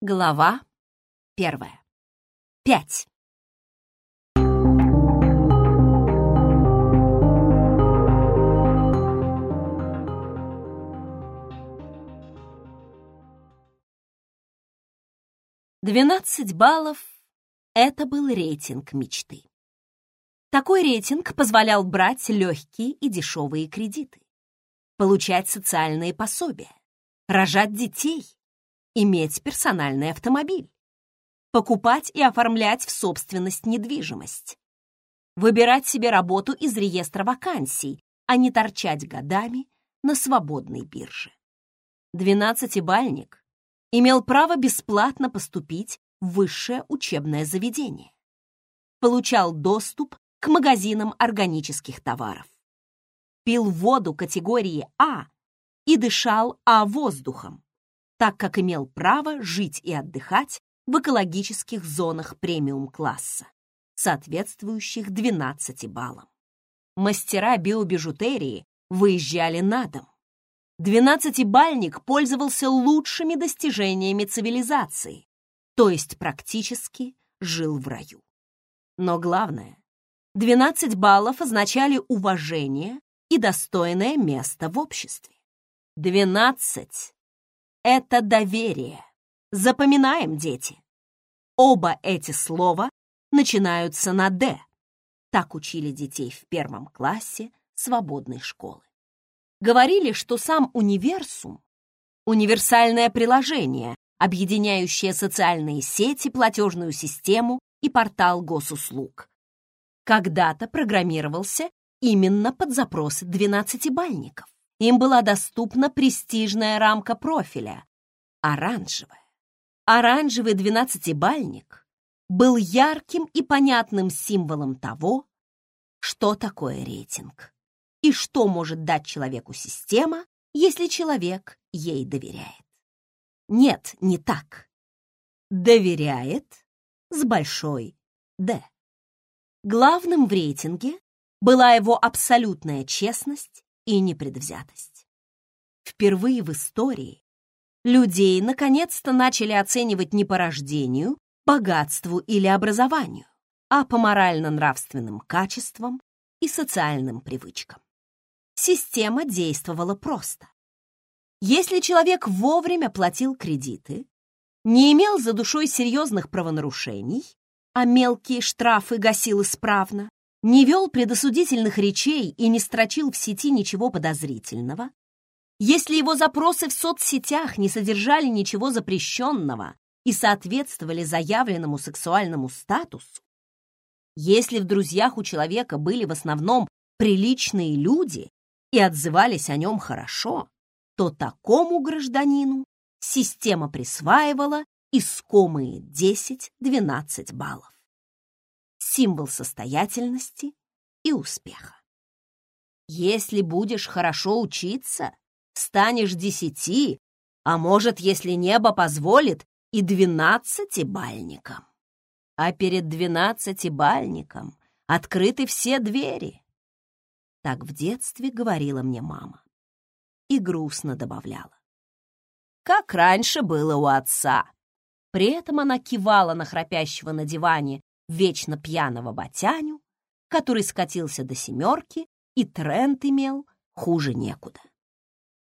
Глава первая. Пять. Двенадцать баллов — это был рейтинг мечты. Такой рейтинг позволял брать легкие и дешевые кредиты, получать социальные пособия, рожать детей, иметь персональный автомобиль, покупать и оформлять в собственность недвижимость, выбирать себе работу из реестра вакансий, а не торчать годами на свободной бирже. Двенадцатибальник имел право бесплатно поступить в высшее учебное заведение. Получал доступ к магазинам органических товаров. Пил воду категории А и дышал А-воздухом, так как имел право жить и отдыхать в экологических зонах премиум-класса, соответствующих 12 баллам. Мастера биобижутерии выезжали на дом. Двенадцатибальник пользовался лучшими достижениями цивилизации, то есть практически жил в раю. Но главное, 12 баллов означали уважение и достойное место в обществе. 12 это доверие. Запоминаем, дети. Оба эти слова начинаются на «д». Так учили детей в первом классе свободной школы. Говорили, что сам универсум — универсальное приложение, объединяющее социальные сети, платежную систему и портал госуслуг. Когда-то программировался именно под запросы двенадцатибальников им была доступна престижная рамка профиля — оранжевая. Оранжевый двенадцатибальник был ярким и понятным символом того, что такое рейтинг и что может дать человеку система, если человек ей доверяет. Нет, не так. Доверяет с большой «Д». Главным в рейтинге была его абсолютная честность и непредвзятость. Впервые в истории людей наконец-то начали оценивать не по рождению, богатству или образованию, а по морально-нравственным качествам и социальным привычкам. Система действовала просто. Если человек вовремя платил кредиты, не имел за душой серьезных правонарушений, а мелкие штрафы гасил исправно, не вел предосудительных речей и не строчил в сети ничего подозрительного, если его запросы в соцсетях не содержали ничего запрещенного и соответствовали заявленному сексуальному статусу, если в друзьях у человека были в основном приличные люди и отзывались о нем хорошо, то такому гражданину система присваивала искомые 10-12 баллов символ состоятельности и успеха. Если будешь хорошо учиться, станешь десяти, а может, если небо позволит, и двенадцатибальником. А перед двенадцатибальником открыты все двери. Так в детстве говорила мне мама. И грустно добавляла. Как раньше было у отца. При этом она кивала на храпящего на диване вечно пьяного Батяню, который скатился до семерки, и тренд имел хуже некуда.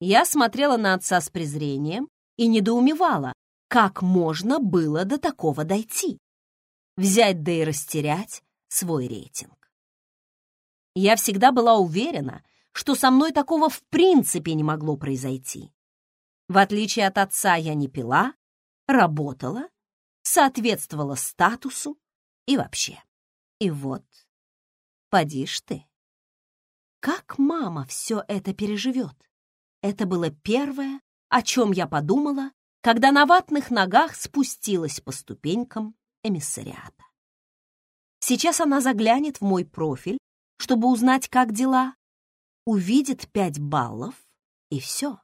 Я смотрела на отца с презрением и недоумевала, как можно было до такого дойти. Взять да и растерять свой рейтинг. Я всегда была уверена, что со мной такого в принципе не могло произойти. В отличие от отца я не пила, работала, соответствовала статусу, и вообще. И вот, поди ж ты. Как мама все это переживет? Это было первое, о чем я подумала, когда на ватных ногах спустилась по ступенькам эмиссариата. Сейчас она заглянет в мой профиль, чтобы узнать, как дела, увидит пять баллов, и все.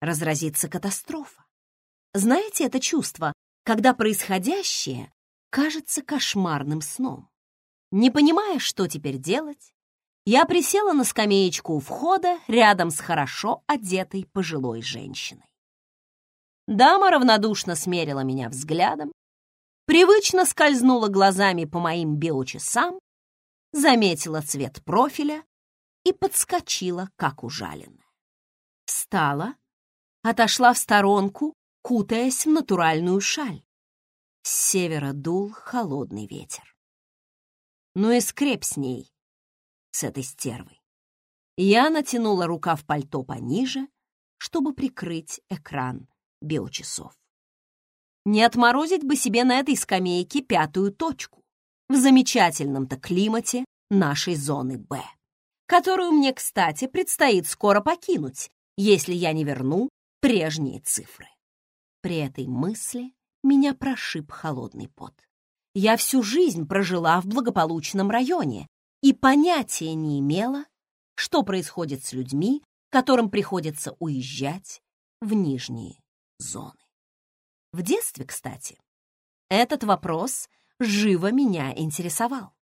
Разразится катастрофа. Знаете это чувство, когда происходящее кажется кошмарным сном. Не понимая, что теперь делать, я присела на скамеечку у входа рядом с хорошо одетой пожилой женщиной. Дама равнодушно смерила меня взглядом, привычно скользнула глазами по моим биочасам, заметила цвет профиля и подскочила, как ужаленная. Встала, отошла в сторонку, кутаясь в натуральную шаль. С севера дул холодный ветер. Ну и скреп с ней, с этой стервой. Я натянула рукав пальто пониже, чтобы прикрыть экран биочасов. Не отморозить бы себе на этой скамейке пятую точку в замечательном-то климате нашей зоны «Б», которую мне, кстати, предстоит скоро покинуть, если я не верну прежние цифры. При этой мысли меня прошиб холодный пот. Я всю жизнь прожила в благополучном районе и понятия не имела, что происходит с людьми, которым приходится уезжать в нижние зоны. В детстве, кстати, этот вопрос живо меня интересовал.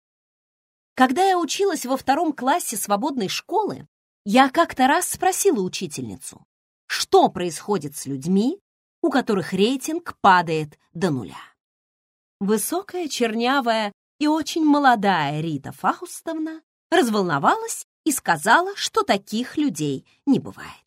Когда я училась во втором классе свободной школы, я как-то раз спросила учительницу, что происходит с людьми, у которых рейтинг падает до нуля. Высокая, чернявая и очень молодая Рита Фаустовна разволновалась и сказала, что таких людей не бывает.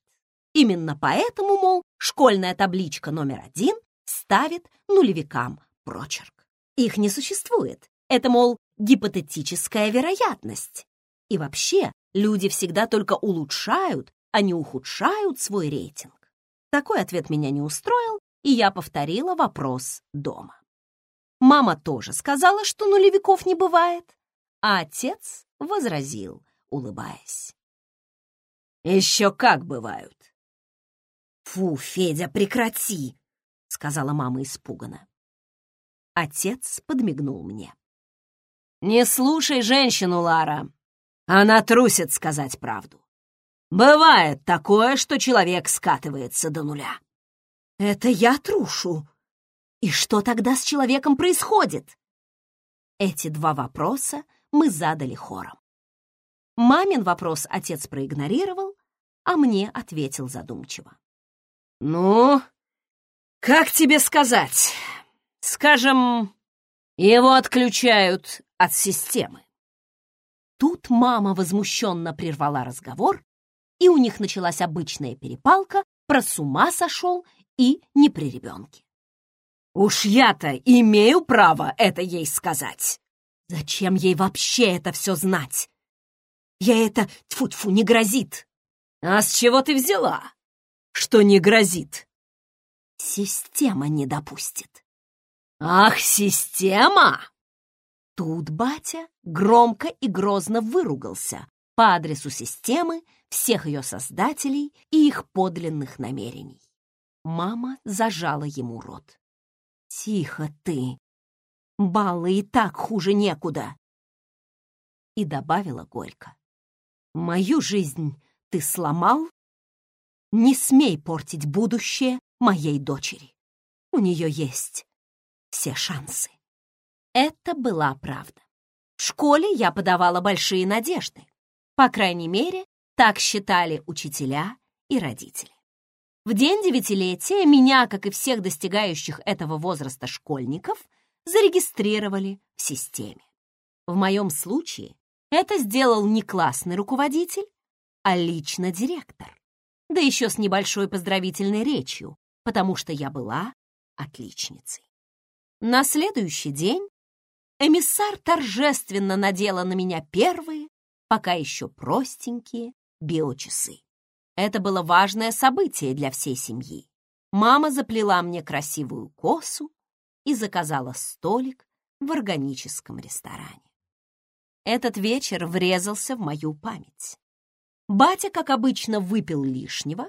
Именно поэтому, мол, школьная табличка номер один ставит нулевикам прочерк. Их не существует. Это, мол, гипотетическая вероятность. И вообще, люди всегда только улучшают, а не ухудшают свой рейтинг. Такой ответ меня не устроил, и я повторила вопрос дома. Мама тоже сказала, что нулевиков не бывает, а отец возразил, улыбаясь. «Еще как бывают!» «Фу, Федя, прекрати!» — сказала мама испуганно. Отец подмигнул мне. «Не слушай женщину, Лара. Она трусит сказать правду. Бывает такое, что человек скатывается до нуля». «Это я трушу. И что тогда с человеком происходит?» Эти два вопроса мы задали хором. Мамин вопрос отец проигнорировал, а мне ответил задумчиво. «Ну, как тебе сказать? Скажем, его отключают от системы. Тут мама возмущенно прервала разговор, и у них началась обычная перепалка про с ума сошел и не при ребенке. Уж я-то имею право это ей сказать. Зачем ей вообще это все знать? Я это, тьфу-тьфу, не грозит. А с чего ты взяла, что не грозит? Система не допустит. Ах, система! Тут батя громко и грозно выругался по адресу системы, всех ее создателей и их подлинных намерений. Мама зажала ему рот. «Тихо ты! Баллы и так хуже некуда!» И добавила горько. «Мою жизнь ты сломал? Не смей портить будущее моей дочери. У нее есть все шансы. Это была правда. В школе я подавала большие надежды. По крайней мере, так считали учителя и родители. В день девятилетия меня, как и всех достигающих этого возраста школьников, зарегистрировали в системе. В моем случае это сделал не классный руководитель, а лично директор, да еще с небольшой поздравительной речью, потому что я была отличницей. На следующий день эмиссар торжественно надела на меня первые, пока еще простенькие, биочасы. Это было важное событие для всей семьи. Мама заплела мне красивую косу и заказала столик в органическом ресторане. Этот вечер врезался в мою память. Батя, как обычно, выпил лишнего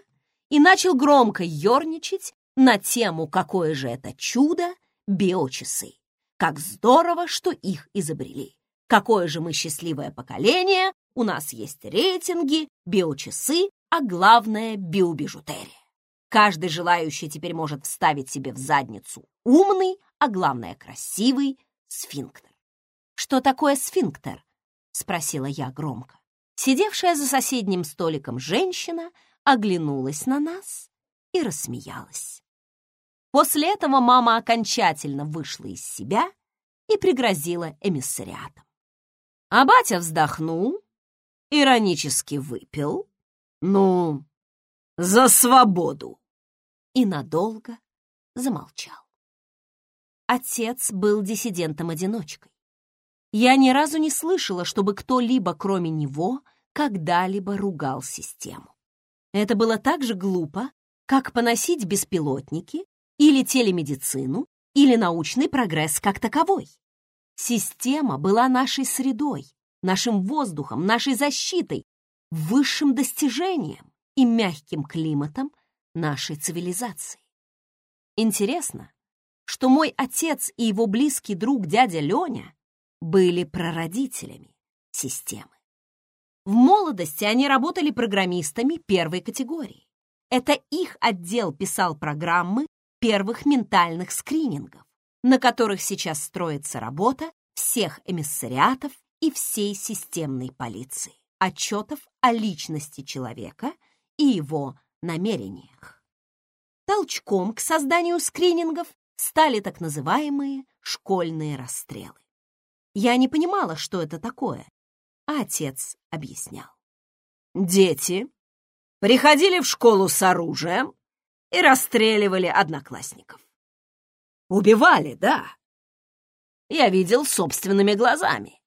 и начал громко ерничать на тему, какое же это чудо биочасы. Как здорово, что их изобрели. Какое же мы счастливое поколение, у нас есть рейтинги, биочасы, а главное — биобижутерия. Каждый желающий теперь может вставить себе в задницу умный, а главное — красивый сфинктер. «Что такое сфинктер?» — спросила я громко. Сидевшая за соседним столиком женщина оглянулась на нас и рассмеялась. После этого мама окончательно вышла из себя и пригрозила эмиссариатом. А батя вздохнул, иронически выпил. Ну, за свободу! И надолго замолчал. Отец был диссидентом-одиночкой. Я ни разу не слышала, чтобы кто-либо, кроме него, когда-либо ругал систему. Это было так же глупо, как поносить беспилотники или телемедицину или научный прогресс как таковой. Система была нашей средой, нашим воздухом, нашей защитой, высшим достижением и мягким климатом нашей цивилизации. Интересно, что мой отец и его близкий друг дядя Леня были прародителями системы. В молодости они работали программистами первой категории. Это их отдел писал программы первых ментальных скринингов, на которых сейчас строится работа всех эмиссариатов и всей системной полиции, отчетов о личности человека и его намерениях. Толчком к созданию скринингов стали так называемые школьные расстрелы. Я не понимала, что это такое, а отец объяснял. Дети приходили в школу с оружием и расстреливали одноклассников. Убивали, да. Я видел собственными глазами.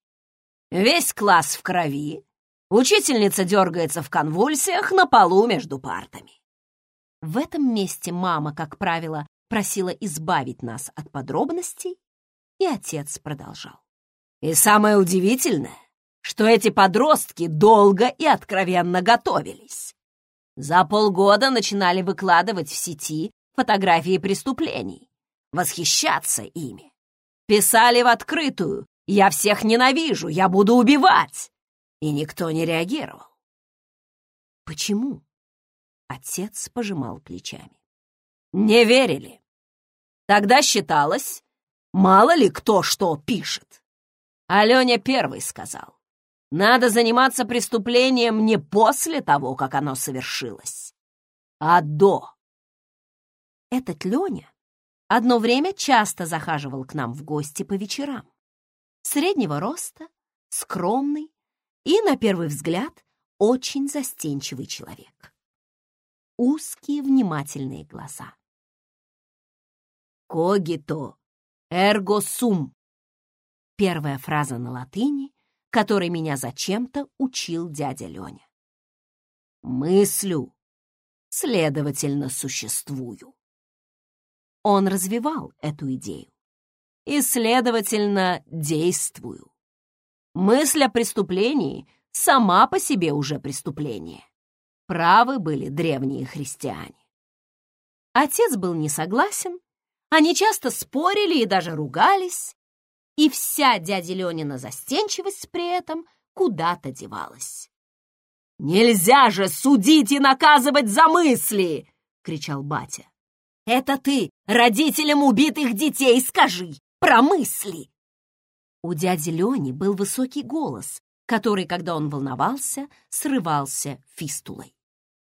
Весь класс в крови, учительница дергается в конвульсиях на полу между партами. В этом месте мама, как правило, просила избавить нас от подробностей, и отец продолжал. И самое удивительное, что эти подростки долго и откровенно готовились. За полгода начинали выкладывать в сети фотографии преступлений, восхищаться ими. Писали в открытую «Я всех ненавижу, я буду убивать!» И никто не реагировал. Почему? Отец пожимал плечами. Не верили. Тогда считалось, мало ли кто что пишет. Аленя первый сказал. Надо заниматься преступлением не после того, как оно совершилось, а до. Этот Леня одно время часто захаживал к нам в гости по вечерам. Среднего роста, скромный и, на первый взгляд, очень застенчивый человек. Узкие внимательные глаза. «Когито эрго сум» — первая фраза на латыни, которой меня зачем-то учил дядя Леня. «Мыслю, следовательно, существую». Он развивал эту идею. И, следовательно, действую. Мысль о преступлении сама по себе уже преступление. Правы были древние христиане. Отец был не согласен, они часто спорили и даже ругались, и вся дядя Ленина застенчивость при этом куда-то девалась. «Нельзя же судить и наказывать за мысли!» — кричал батя. «Это ты родителям убитых детей скажи про мысли!» У дяди Лени был высокий голос, который, когда он волновался, срывался фистулой.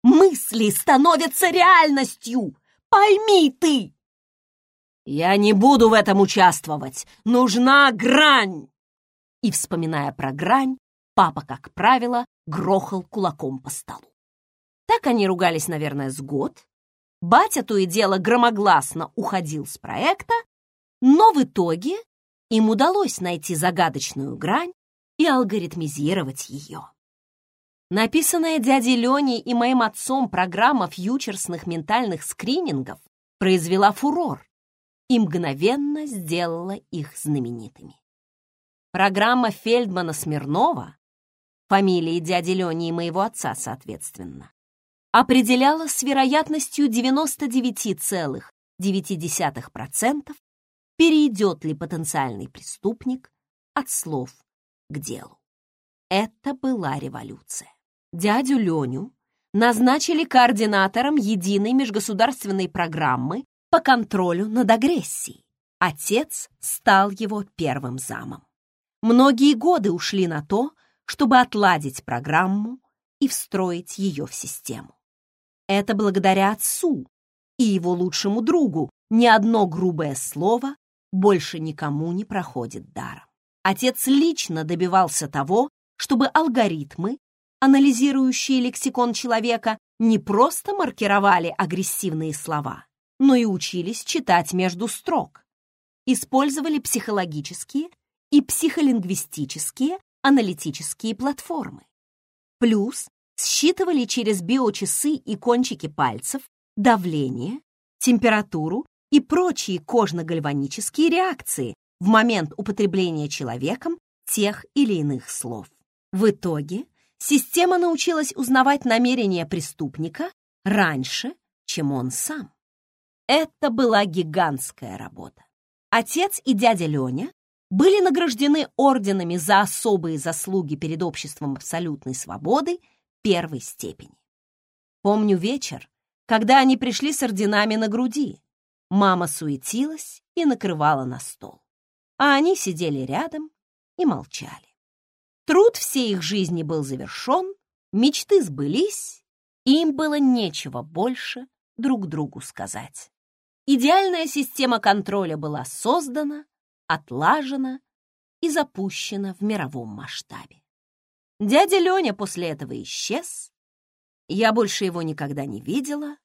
«Мысли становятся реальностью! Пойми ты!» «Я не буду в этом участвовать! Нужна грань!» И, вспоминая про грань, папа, как правило, грохал кулаком по столу. Так они ругались, наверное, с год. Батя то и дело громогласно уходил с проекта, но в итоге им удалось найти загадочную грань и алгоритмизировать ее. Написанная дядей Леней и моим отцом программа фьючерсных ментальных скринингов произвела фурор и мгновенно сделала их знаменитыми. Программа Фельдмана-Смирнова, фамилии дяди Лени и моего отца, соответственно, определяла с вероятностью 99,9%, перейдет ли потенциальный преступник от слов к делу. Это была революция. Дядю Леню назначили координатором единой межгосударственной программы по контролю над агрессией. Отец стал его первым замом. Многие годы ушли на то, чтобы отладить программу и встроить ее в систему. Это благодаря отцу и его лучшему другу, ни одно грубое слово больше никому не проходит даром. Отец лично добивался того, чтобы алгоритмы, анализирующие лексикон человека, не просто маркировали агрессивные слова, но и учились читать между строк, использовали психологические и психолингвистические аналитические платформы. Плюс считывали через биочасы и кончики пальцев давление, температуру и прочие кожно-гальванические реакции в момент употребления человеком тех или иных слов. В итоге система научилась узнавать намерения преступника раньше, чем он сам. Это была гигантская работа. Отец и дядя Леня были награждены орденами за особые заслуги перед обществом абсолютной свободы первой степени. Помню вечер, когда они пришли с орденами на груди. Мама суетилась и накрывала на стол. А они сидели рядом и молчали. Труд всей их жизни был завершен, мечты сбылись, им было нечего больше друг другу сказать. Идеальная система контроля была создана, отлажена и запущена в мировом масштабе. Дядя Леня после этого исчез, я больше его никогда не видела,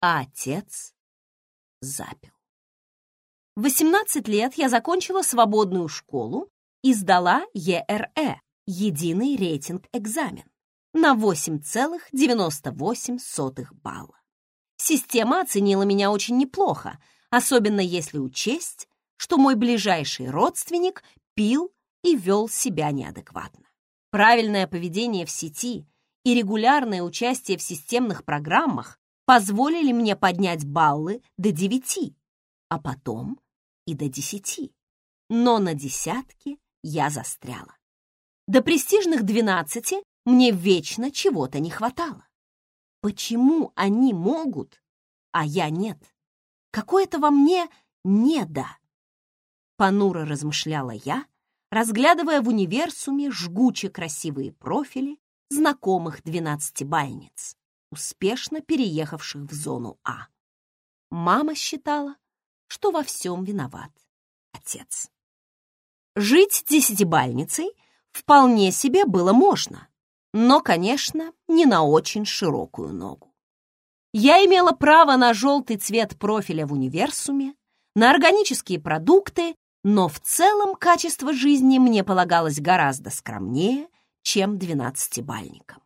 а отец запил. В 18 лет я закончила свободную школу и сдала ЕРЭ, единый рейтинг-экзамен, на 8,98 балла. Система оценила меня очень неплохо, особенно если учесть, что мой ближайший родственник пил и вел себя неадекватно. Правильное поведение в сети и регулярное участие в системных программах позволили мне поднять баллы до 9, а потом и до 10. Но на десятке я застряла. До престижных 12 мне вечно чего-то не хватало. Почему они могут, а я нет? Какое-то во мне «недо». Понуро размышляла я, разглядывая в универсуме жгуче красивые профили знакомых двенадцатибальниц, успешно переехавших в зону А. Мама считала, что во всем виноват отец. Жить десятибальницей вполне себе было можно, но, конечно, не на очень широкую ногу. Я имела право на желтый цвет профиля в универсуме, на органические продукты но в целом качество жизни мне полагалось гораздо скромнее, чем двенадцатибальникам.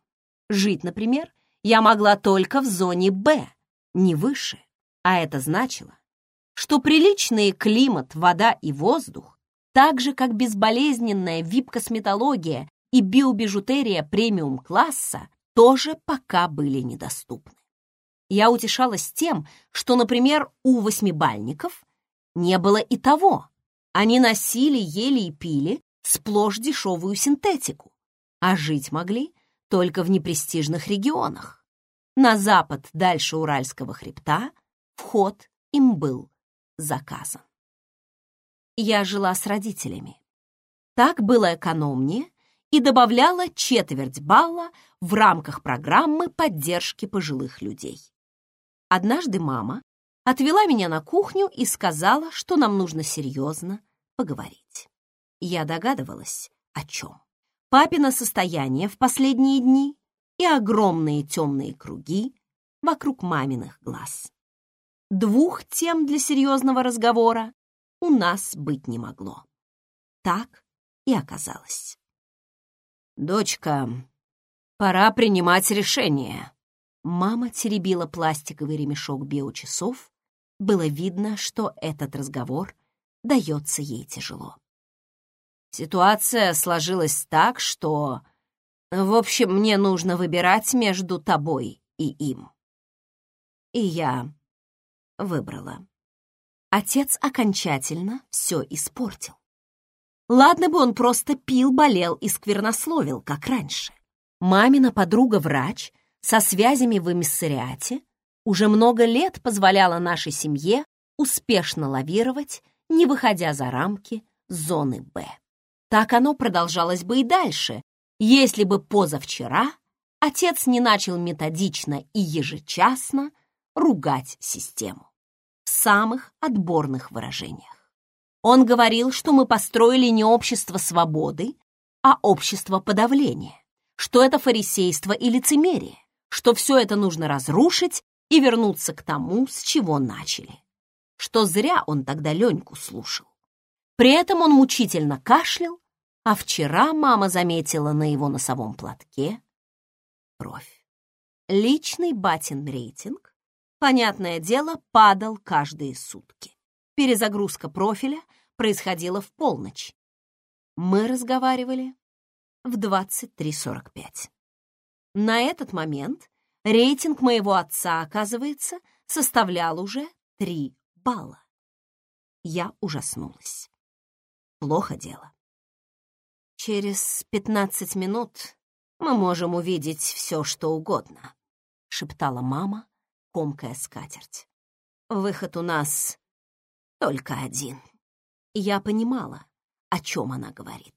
Жить, например, я могла только в зоне «Б», не выше, а это значило, что приличные климат, вода и воздух, так же как безболезненная вип-косметология и биобижутерия премиум-класса, тоже пока были недоступны. Я утешалась тем, что, например, у восьмибальников не было и того, они носили, ели и пили сплошь дешевую синтетику, а жить могли только в непрестижных регионах. На запад, дальше Уральского хребта, вход им был заказан. Я жила с родителями. Так было экономнее и добавляла четверть балла в рамках программы поддержки пожилых людей. Однажды мама отвела меня на кухню и сказала, что нам нужно серьезно поговорить. Я догадывалась, о чем. Папино состояние в последние дни и огромные темные круги вокруг маминых глаз. Двух тем для серьезного разговора у нас быть не могло. Так и оказалось. «Дочка, пора принимать решение». Мама теребила пластиковый ремешок биочасов, было видно, что этот разговор дается ей тяжело. Ситуация сложилась так, что... В общем, мне нужно выбирать между тобой и им. И я выбрала. Отец окончательно все испортил. Ладно бы он просто пил, болел и сквернословил, как раньше. Мамина подруга-врач со связями в эмиссариате уже много лет позволяла нашей семье успешно лавировать, не выходя за рамки зоны «Б». Так оно продолжалось бы и дальше, если бы позавчера отец не начал методично и ежечасно ругать систему. В самых отборных выражениях. Он говорил, что мы построили не общество свободы, а общество подавления, что это фарисейство и лицемерие, что все это нужно разрушить и вернуться к тому, с чего начали, что зря он тогда Леньку слушал. При этом он мучительно кашлял, а вчера мама заметила на его носовом платке кровь. Личный батин рейтинг, понятное дело, падал каждые сутки. Перезагрузка профиля происходила в полночь. Мы разговаривали в 23.45. На этот момент рейтинг моего отца, оказывается, составлял уже 3 балла. Я ужаснулась. Плохо дело. Через 15 минут мы можем увидеть все, что угодно, — шептала мама, комкая скатерть. «Выход у нас только один». Я понимала, о чем она говорит.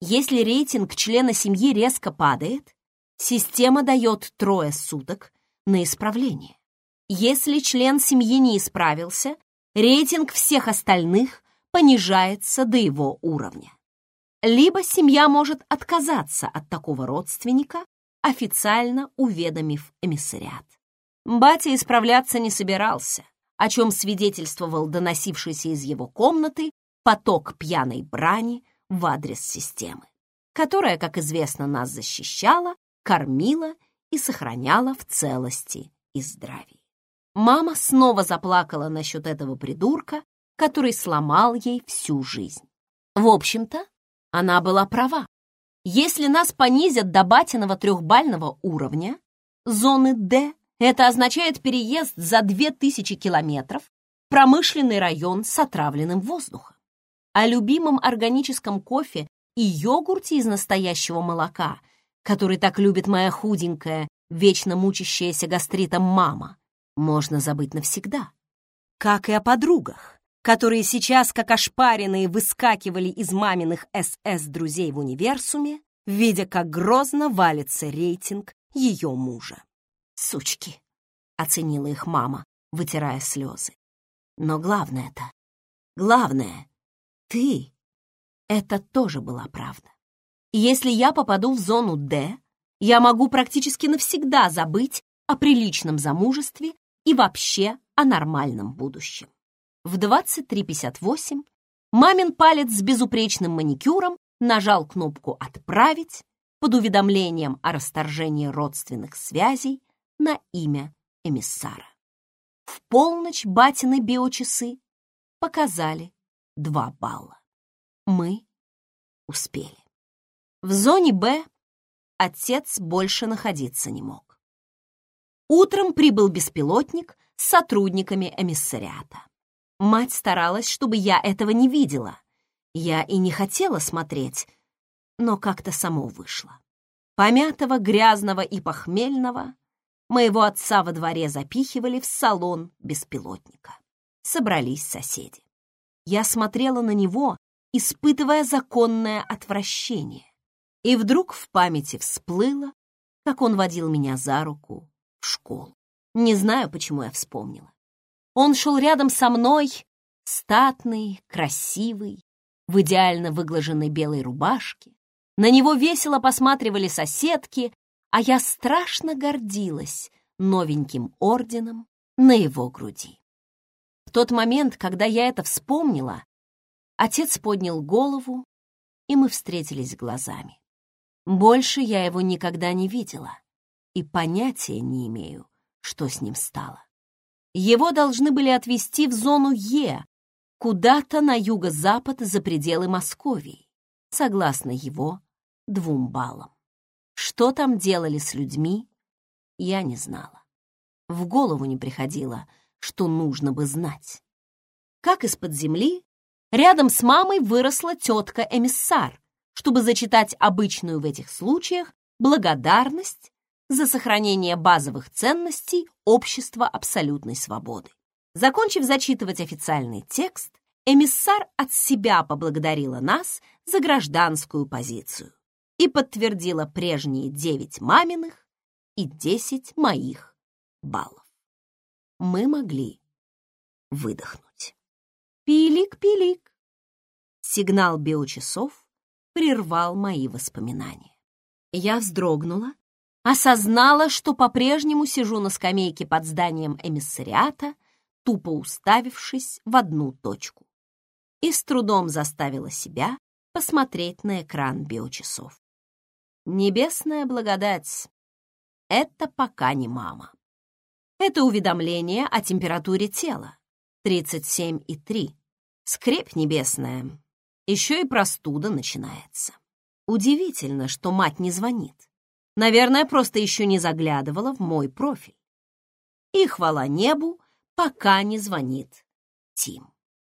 Если рейтинг члена семьи резко падает, система дает трое суток на исправление. Если член семьи не исправился, рейтинг всех остальных понижается до его уровня. Либо семья может отказаться от такого родственника, официально уведомив эмиссариат. Батя исправляться не собирался, о чем свидетельствовал доносившийся из его комнаты поток пьяной брани в адрес системы, которая, как известно, нас защищала, кормила и сохраняла в целости и здравии. Мама снова заплакала насчет этого придурка, который сломал ей всю жизнь. В общем-то, она была права. Если нас понизят до батиного трехбального уровня, зоны D, это означает переезд за 2000 километров в промышленный район с отравленным воздухом. О любимом органическом кофе и йогурте из настоящего молока, который так любит моя худенькая, вечно мучащаяся гастритом мама, можно забыть навсегда. Как и о подругах, которые сейчас, как ошпаренные, выскакивали из маминых СС-друзей в универсуме, видя, как грозно валится рейтинг ее мужа. «Сучки!» — оценила их мама, вытирая слезы. «Но главное-то, главное, ты!» Это тоже была правда. Если я попаду в зону «Д», я могу практически навсегда забыть о приличном замужестве и вообще о нормальном будущем. В 23.58 мамин палец с безупречным маникюром нажал кнопку «Отправить» под уведомлением о расторжении родственных связей на имя эмиссара. В полночь батины биочасы показали два балла. Мы успели. В зоне «Б» отец больше находиться не мог. Утром прибыл беспилотник с сотрудниками эмиссариата. Мать старалась, чтобы я этого не видела. Я и не хотела смотреть, но как-то само вышло. Помятого, грязного и похмельного моего отца во дворе запихивали в салон беспилотника. Собрались соседи. Я смотрела на него, испытывая законное отвращение. И вдруг в памяти всплыло, как он водил меня за руку в школу. Не знаю, почему я вспомнила. Он шел рядом со мной, статный, красивый, в идеально выглаженной белой рубашке. На него весело посматривали соседки, а я страшно гордилась новеньким орденом на его груди. В тот момент, когда я это вспомнила, отец поднял голову, и мы встретились глазами. Больше я его никогда не видела и понятия не имею, что с ним стало. Его должны были отвезти в зону Е, куда-то на юго-запад за пределы Московии, согласно его двум баллам. Что там делали с людьми, я не знала. В голову не приходило, что нужно бы знать. Как из-под земли, рядом с мамой выросла тетка-эмиссар, чтобы зачитать обычную в этих случаях благодарность за сохранение базовых ценностей общества абсолютной свободы. Закончив зачитывать официальный текст, эмиссар от себя поблагодарила нас за гражданскую позицию и подтвердила прежние девять маминых и десять моих баллов. Мы могли выдохнуть. Пилик-пилик. Сигнал биочасов прервал мои воспоминания. Я вздрогнула, осознала, что по-прежнему сижу на скамейке под зданием эмиссариата, тупо уставившись в одну точку, и с трудом заставила себя посмотреть на экран биочасов. Небесная благодать — это пока не мама. Это уведомление о температуре тела. 37,3. Скрепь небесная. Еще и простуда начинается. Удивительно, что мать не звонит. Наверное, просто еще не заглядывала в мой профиль. И хвала небу, пока не звонит Тим.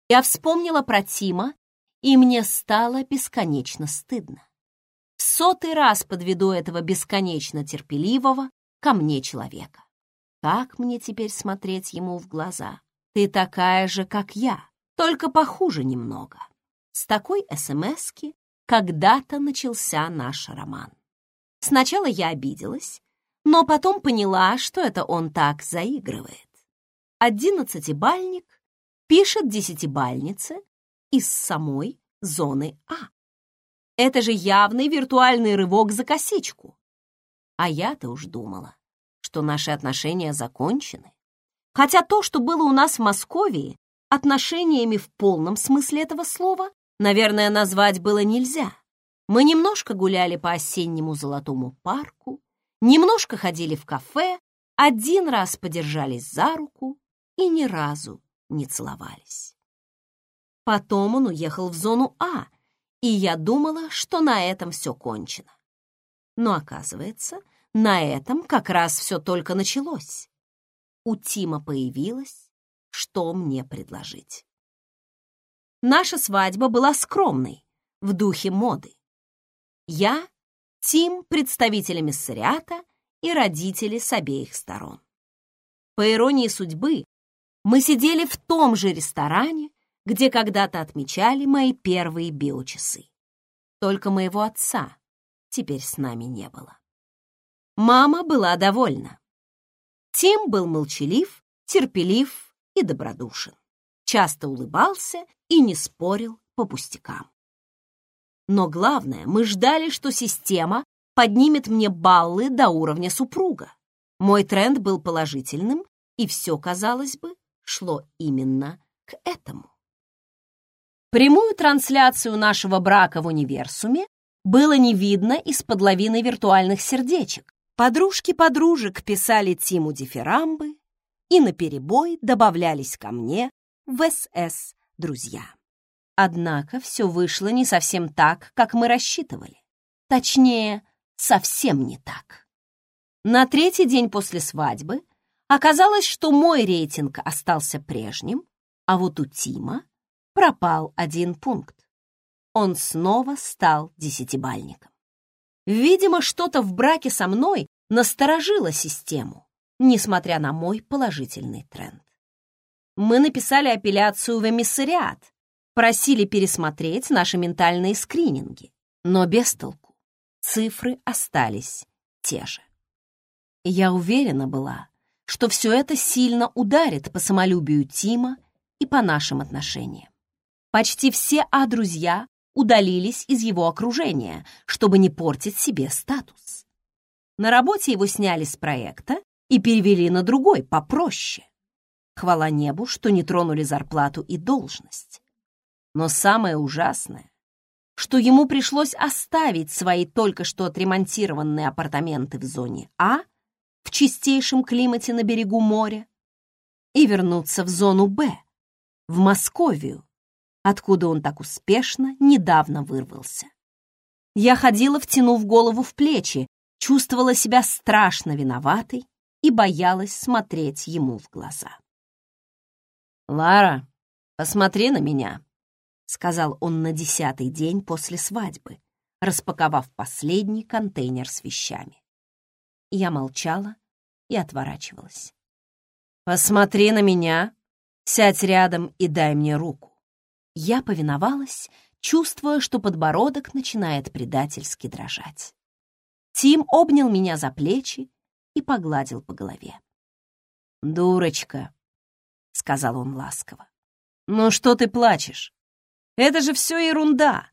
Я вспомнила про Тима, и мне стало бесконечно стыдно сотый раз подведу этого бесконечно терпеливого ко мне человека. Как мне теперь смотреть ему в глаза? Ты такая же, как я, только похуже немного. С такой СМСки когда-то начался наш роман. Сначала я обиделась, но потом поняла, что это он так заигрывает. Одиннадцатибальник пишет десятибальнице из самой зоны А. Это же явный виртуальный рывок за косичку. А я-то уж думала, что наши отношения закончены. Хотя то, что было у нас в Москве, отношениями в полном смысле этого слова, наверное, назвать было нельзя. Мы немножко гуляли по осеннему золотому парку, немножко ходили в кафе, один раз подержались за руку и ни разу не целовались. Потом он уехал в зону А, и я думала, что на этом все кончено. Но оказывается, на этом как раз все только началось. У Тима появилось, что мне предложить. Наша свадьба была скромной, в духе моды. Я, Тим, представители миссариата и родители с обеих сторон. По иронии судьбы, мы сидели в том же ресторане, где когда-то отмечали мои первые биочасы. Только моего отца теперь с нами не было. Мама была довольна. Тим был молчалив, терпелив и добродушен. Часто улыбался и не спорил по пустякам. Но главное, мы ждали, что система поднимет мне баллы до уровня супруга. Мой тренд был положительным, и все, казалось бы, шло именно к этому. Прямую трансляцию нашего брака в универсуме было не видно из-под лавины виртуальных сердечек. Подружки подружек писали Тиму дифирамбы и наперебой добавлялись ко мне в СС друзья. Однако все вышло не совсем так, как мы рассчитывали. Точнее, совсем не так. На третий день после свадьбы оказалось, что мой рейтинг остался прежним, а вот у Тима пропал один пункт. Он снова стал десятибальником. Видимо, что-то в браке со мной насторожило систему, несмотря на мой положительный тренд. Мы написали апелляцию в эмиссариат, просили пересмотреть наши ментальные скрининги, но без толку. Цифры остались те же. Я уверена была, что все это сильно ударит по самолюбию Тима и по нашим отношениям. Почти все А-друзья удалились из его окружения, чтобы не портить себе статус. На работе его сняли с проекта и перевели на другой, попроще. Хвала небу, что не тронули зарплату и должность. Но самое ужасное, что ему пришлось оставить свои только что отремонтированные апартаменты в зоне А в чистейшем климате на берегу моря и вернуться в зону Б, в Московию, откуда он так успешно недавно вырвался. Я ходила, втянув голову в плечи, чувствовала себя страшно виноватой и боялась смотреть ему в глаза. «Лара, посмотри на меня», — сказал он на десятый день после свадьбы, распаковав последний контейнер с вещами. Я молчала и отворачивалась. «Посмотри на меня, сядь рядом и дай мне руку». Я повиновалась, чувствуя, что подбородок начинает предательски дрожать. Тим обнял меня за плечи и погладил по голове. «Дурочка, сказал он ласково. «Ну что ты плачешь? Это же все ерунда.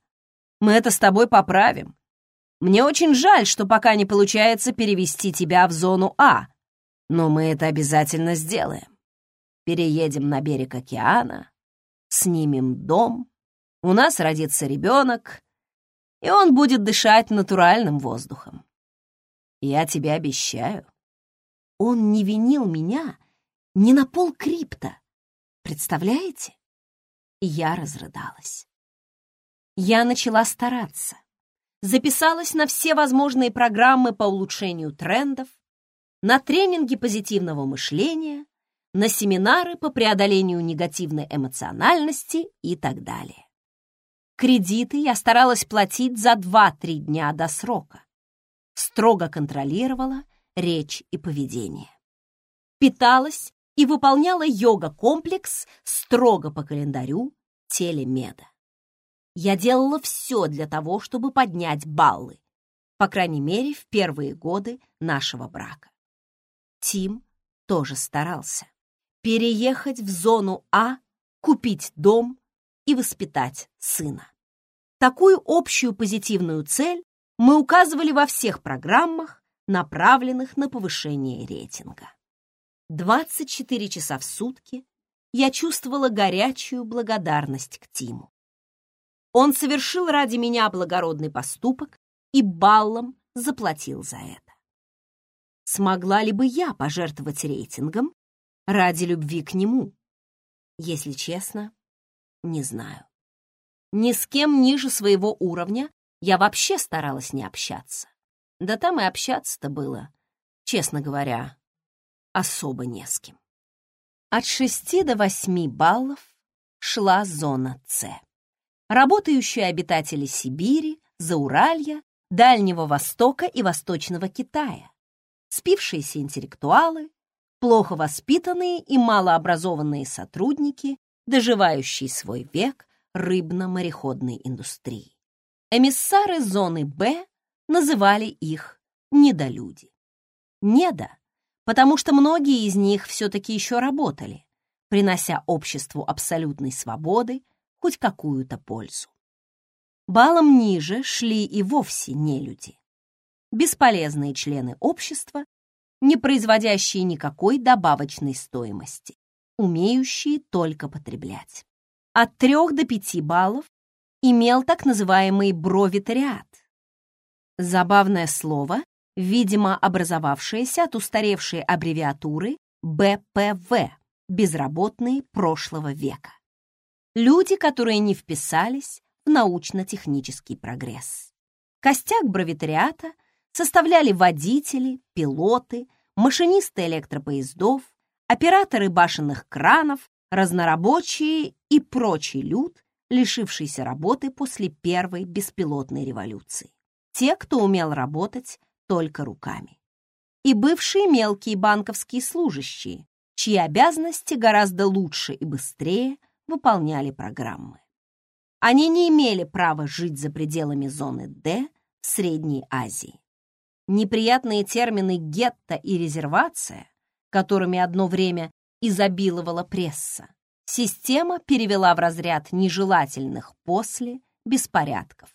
Мы это с тобой поправим. Мне очень жаль, что пока не получается перевести тебя в зону А, но мы это обязательно сделаем. Переедем на берег океана, снимем дом, у нас родится ребенок, и он будет дышать натуральным воздухом. Я тебе обещаю. Он не винил меня ни на пол крипта. Представляете? Я разрыдалась. Я начала стараться. Записалась на все возможные программы по улучшению трендов, на тренинги позитивного мышления, на семинары по преодолению негативной эмоциональности и так далее. Кредиты я старалась платить за 2-3 дня до срока. Строго контролировала речь и поведение. Питалась и выполняла йога-комплекс строго по календарю телемеда. Я делала все для того, чтобы поднять баллы, по крайней мере, в первые годы нашего брака. Тим тоже старался. Переехать в зону А, купить дом и воспитать сына. Такую общую позитивную цель мы указывали во всех программах, направленных на повышение рейтинга. 24 часа в сутки я чувствовала горячую благодарность к Тиму. Он совершил ради меня благородный поступок и баллом заплатил за это. Смогла ли бы я пожертвовать рейтингом ради любви к нему? Если честно, не знаю. Ни с кем ниже своего уровня я вообще старалась не общаться. Да там и общаться-то было, честно говоря, особо не с кем. От шести до восьми баллов шла зона С. Работающие обитатели Сибири, Зауралья, Дальнего Востока и Восточного Китая, спившиеся интеллектуалы, плохо воспитанные и малообразованные сотрудники, доживающие свой век рыбно-мореходной индустрии. Эмиссары зоны «Б» называли их недолюди. Недо, потому что многие из них все-таки еще работали, принося обществу абсолютной свободы хоть какую-то пользу. Балом ниже шли и вовсе не люди. Бесполезные члены общества, не производящие никакой добавочной стоимости, умеющие только потреблять от 3 до 5 баллов имел так называемый бровитариат. Забавное слово, видимо, образовавшееся от устаревшей аббревиатуры БПВ – безработные прошлого века. Люди, которые не вписались в научно-технический прогресс. Костяк бровитариата составляли водители, пилоты, машинисты электропоездов, операторы башенных кранов, разнорабочие и прочий люд, лишившийся работы после первой беспилотной революции. Те, кто умел работать только руками. И бывшие мелкие банковские служащие, чьи обязанности гораздо лучше и быстрее выполняли программы. Они не имели права жить за пределами зоны D в Средней Азии. Неприятные термины «гетто» и «резервация», которыми одно время изобиловала пресса, система перевела в разряд нежелательных после беспорядков,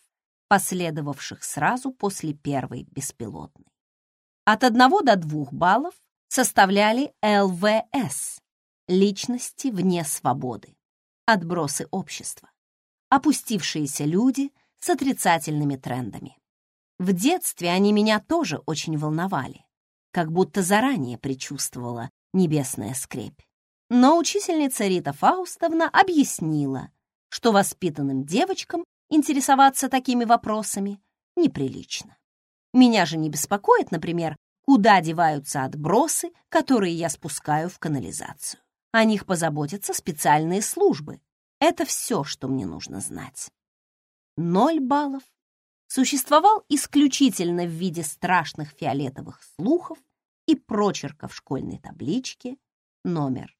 последовавших сразу после первой беспилотной. От 1 до 2 баллов составляли ЛВС – личности вне свободы, отбросы общества, опустившиеся люди с отрицательными трендами. В детстве они меня тоже очень волновали, как будто заранее предчувствовала, небесная скрепь. Но учительница Рита Фаустовна объяснила, что воспитанным девочкам интересоваться такими вопросами неприлично. Меня же не беспокоит, например, куда деваются отбросы, которые я спускаю в канализацию. О них позаботятся специальные службы. Это все, что мне нужно знать. Ноль баллов существовал исключительно в виде страшных фиолетовых слухов и прочерка в школьной табличке номер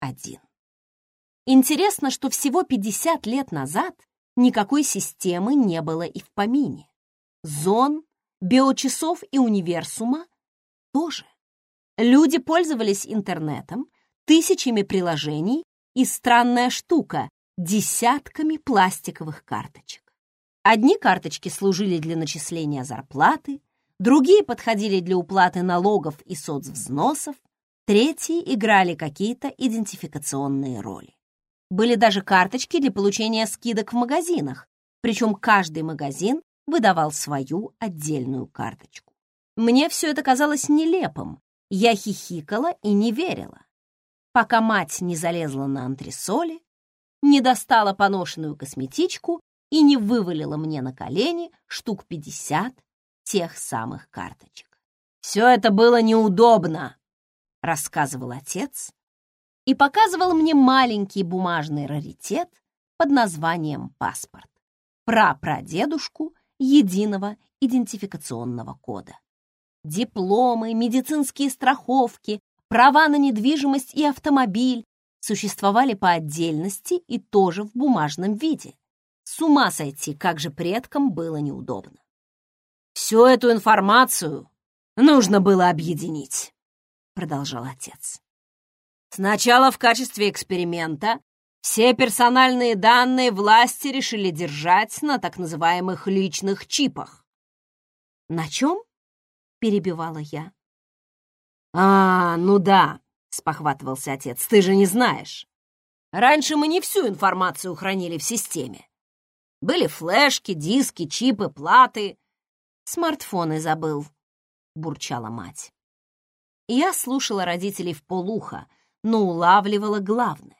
один. Интересно, что всего 50 лет назад никакой системы не было и в помине. Зон, биочасов и универсума тоже. Люди пользовались интернетом тысячами приложений и странная штука — десятками пластиковых карточек. Одни карточки служили для начисления зарплаты, другие подходили для уплаты налогов и соцвзносов, третьи играли какие-то идентификационные роли. Были даже карточки для получения скидок в магазинах, причем каждый магазин выдавал свою отдельную карточку. Мне все это казалось нелепым, я хихикала и не верила, пока мать не залезла на антресоли, не достала поношенную косметичку и не вывалила мне на колени штук пятьдесят тех самых карточек. «Все это было неудобно», — рассказывал отец и показывал мне маленький бумажный раритет под названием «Паспорт» прапрадедушку единого идентификационного кода. Дипломы, медицинские страховки, права на недвижимость и автомобиль существовали по отдельности и тоже в бумажном виде. С ума сойти, как же предкам было неудобно. «Всю эту информацию нужно было объединить», — продолжал отец. «Сначала в качестве эксперимента все персональные данные власти решили держать на так называемых личных чипах». «На чем?» — перебивала я. «А, ну да», — спохватывался отец, — «ты же не знаешь. Раньше мы не всю информацию хранили в системе. Были флешки, диски, чипы, платы. Смартфоны забыл, бурчала мать. Я слушала родителей в полухо, но улавливала главное.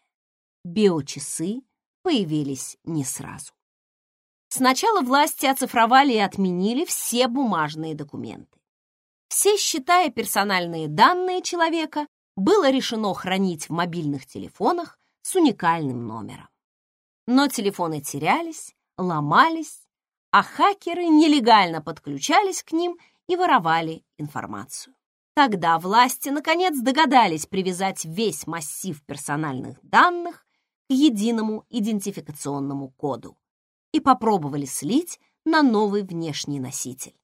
Биочасы появились не сразу. Сначала власти оцифровали и отменили все бумажные документы. Все считая персональные данные человека было решено хранить в мобильных телефонах с уникальным номером. Но телефоны терялись, ломались, а хакеры нелегально подключались к ним и воровали информацию. Тогда власти наконец догадались привязать весь массив персональных данных к единому идентификационному коду и попробовали слить на новый внешний носитель.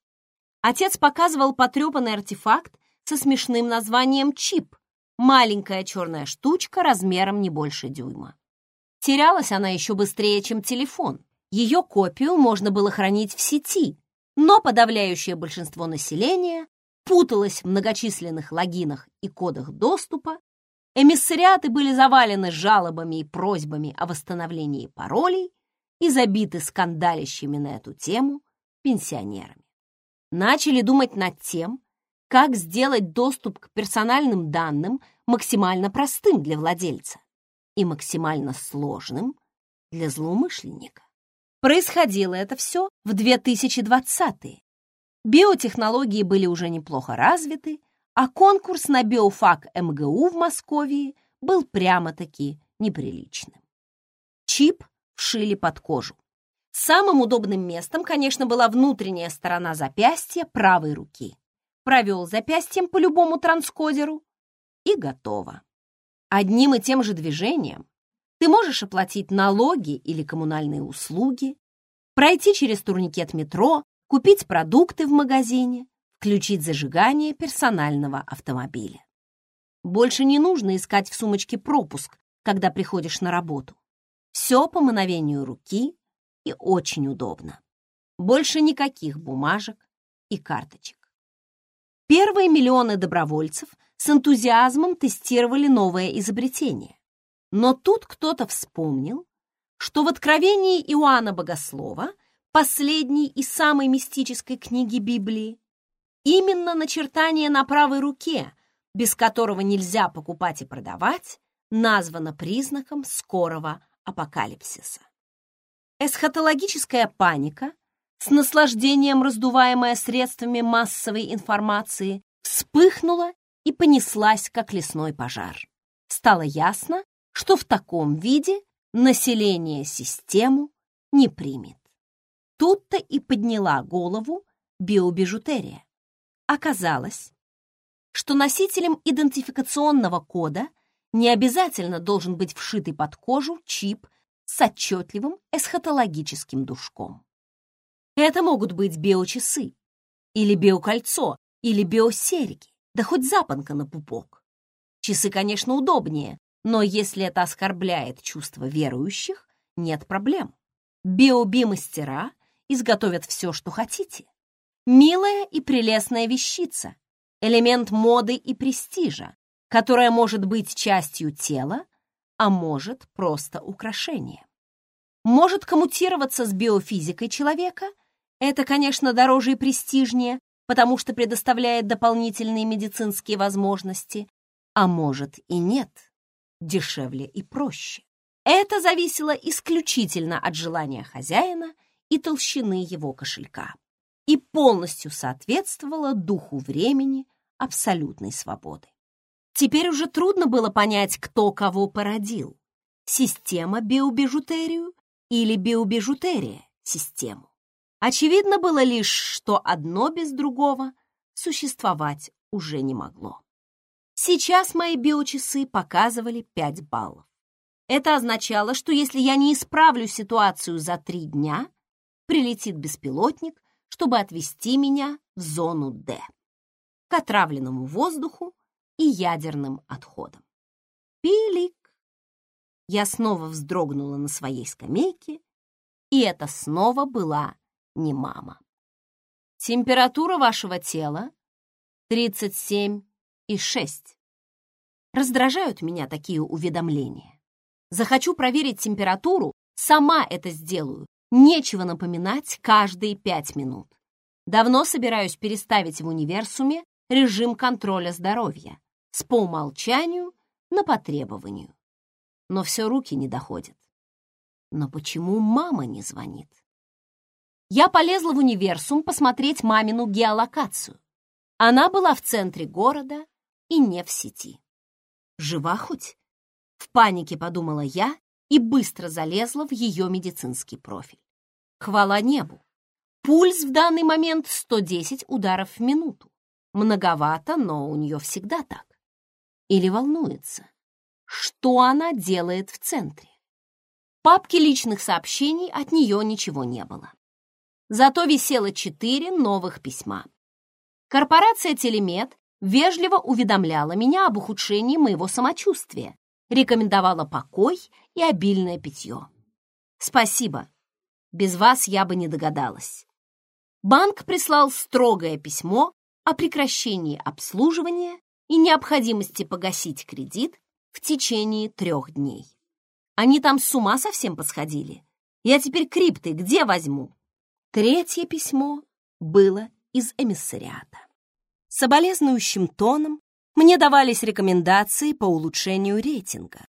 Отец показывал потрепанный артефакт со смешным названием «чип», маленькая черная штучка размером не больше дюйма. Терялась она еще быстрее, чем телефон, ее копию можно было хранить в сети, но подавляющее большинство населения путалось в многочисленных логинах и кодах доступа, эмиссариаты были завалены жалобами и просьбами о восстановлении паролей и забиты скандалищами на эту тему пенсионерами. Начали думать над тем, как сделать доступ к персональным данным максимально простым для владельца и максимально сложным для злоумышленника. Происходило это все в 2020-е. Биотехнологии были уже неплохо развиты, а конкурс на биофак МГУ в Москве был прямо-таки неприличным. Чип вшили под кожу. Самым удобным местом, конечно, была внутренняя сторона запястья правой руки. Провел запястьем по любому транскодеру и готово. Одним и тем же движением ты можешь оплатить налоги или коммунальные услуги, пройти через турникет метро, купить продукты в магазине, включить зажигание персонального автомобиля. Больше не нужно искать в сумочке пропуск, когда приходишь на работу. Все по мановению руки и очень удобно. Больше никаких бумажек и карточек. Первые миллионы добровольцев с энтузиазмом тестировали новое изобретение. Но тут кто-то вспомнил, что в Откровении Иоанна Богослова, последней и самой мистической книги Библии, именно начертание на правой руке, без которого нельзя покупать и продавать, названо признаком скорого апокалипсиса. Эсхатологическая паника, с наслаждением раздуваемая средствами массовой информации, вспыхнула и понеслась, как лесной пожар. Стало ясно, что в таком виде население систему не примет. Тут-то и подняла голову биобижутерия. Оказалось, что носителем идентификационного кода не обязательно должен быть вшитый под кожу чип с отчетливым эсхатологическим душком. Это могут быть биочасы, или биокольцо, или биосерьги, да хоть запонка на пупок. Часы, конечно, удобнее, но если это оскорбляет чувства верующих, нет проблем. Биоби-мастера изготовят все, что хотите. Милая и прелестная вещица, элемент моды и престижа, которая может быть частью тела, а может просто украшением. Может коммутироваться с биофизикой человека. Это, конечно, дороже и престижнее, потому что предоставляет дополнительные медицинские возможности, а может и нет, дешевле и проще. Это зависело исключительно от желания хозяина и толщины его кошелька и полностью соответствовало духу времени абсолютной свободы. Теперь уже трудно было понять, кто кого породил. Система биобижутерию или биобижутерия систему. Очевидно было лишь, что одно без другого существовать уже не могло. Сейчас мои биочасы показывали 5 баллов. Это означало, что если я не исправлю ситуацию за три дня, прилетит беспилотник, чтобы отвезти меня в зону D, к отравленному воздуху и ядерным отходам. Пилик! Я снова вздрогнула на своей скамейке, и это снова была не мама. Температура вашего тела 37,6. Раздражают меня такие уведомления. Захочу проверить температуру, сама это сделаю. Нечего напоминать каждые пять минут. Давно собираюсь переставить в универсуме режим контроля здоровья с по умолчанию на потребованию. Но все руки не доходят. Но почему мама не звонит? Я полезла в универсум посмотреть мамину геолокацию. Она была в центре города и не в сети. Жива хоть? В панике подумала я и быстро залезла в ее медицинский профиль. Хвала небу! Пульс в данный момент 110 ударов в минуту. Многовато, но у нее всегда так. Или волнуется. Что она делает в центре? Папки личных сообщений от нее ничего не было. Зато висело четыре новых письма. Корпорация «Телемет» вежливо уведомляла меня об ухудшении моего самочувствия рекомендовала покой и обильное питье. Спасибо. Без вас я бы не догадалась. Банк прислал строгое письмо о прекращении обслуживания и необходимости погасить кредит в течение трех дней. Они там с ума совсем посходили. Я теперь крипты где возьму? Третье письмо было из эмиссариата. Соболезнующим тоном мне давались рекомендации по улучшению рейтинга,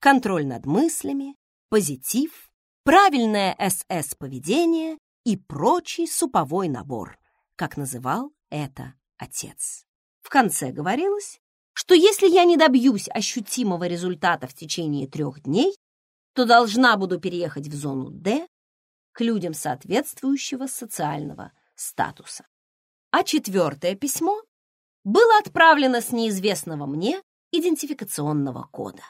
контроль над мыслями, позитив, правильное СС-поведение и прочий суповой набор, как называл это отец. В конце говорилось, что если я не добьюсь ощутимого результата в течение трех дней, то должна буду переехать в зону D к людям соответствующего социального статуса. А четвертое письмо было отправлено с неизвестного мне идентификационного кода.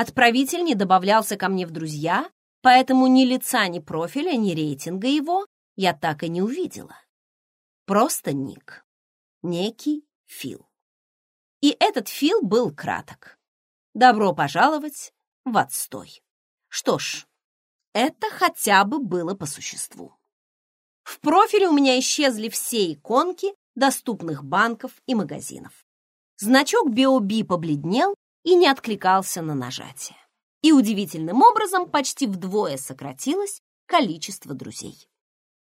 Отправитель не добавлялся ко мне в друзья, поэтому ни лица, ни профиля, ни рейтинга его я так и не увидела. Просто ник. Некий Фил. И этот Фил был краток. Добро пожаловать в отстой. Что ж, это хотя бы было по существу. В профиле у меня исчезли все иконки доступных банков и магазинов. Значок Биоби побледнел и не откликался на нажатие. И удивительным образом почти вдвое сократилось количество друзей.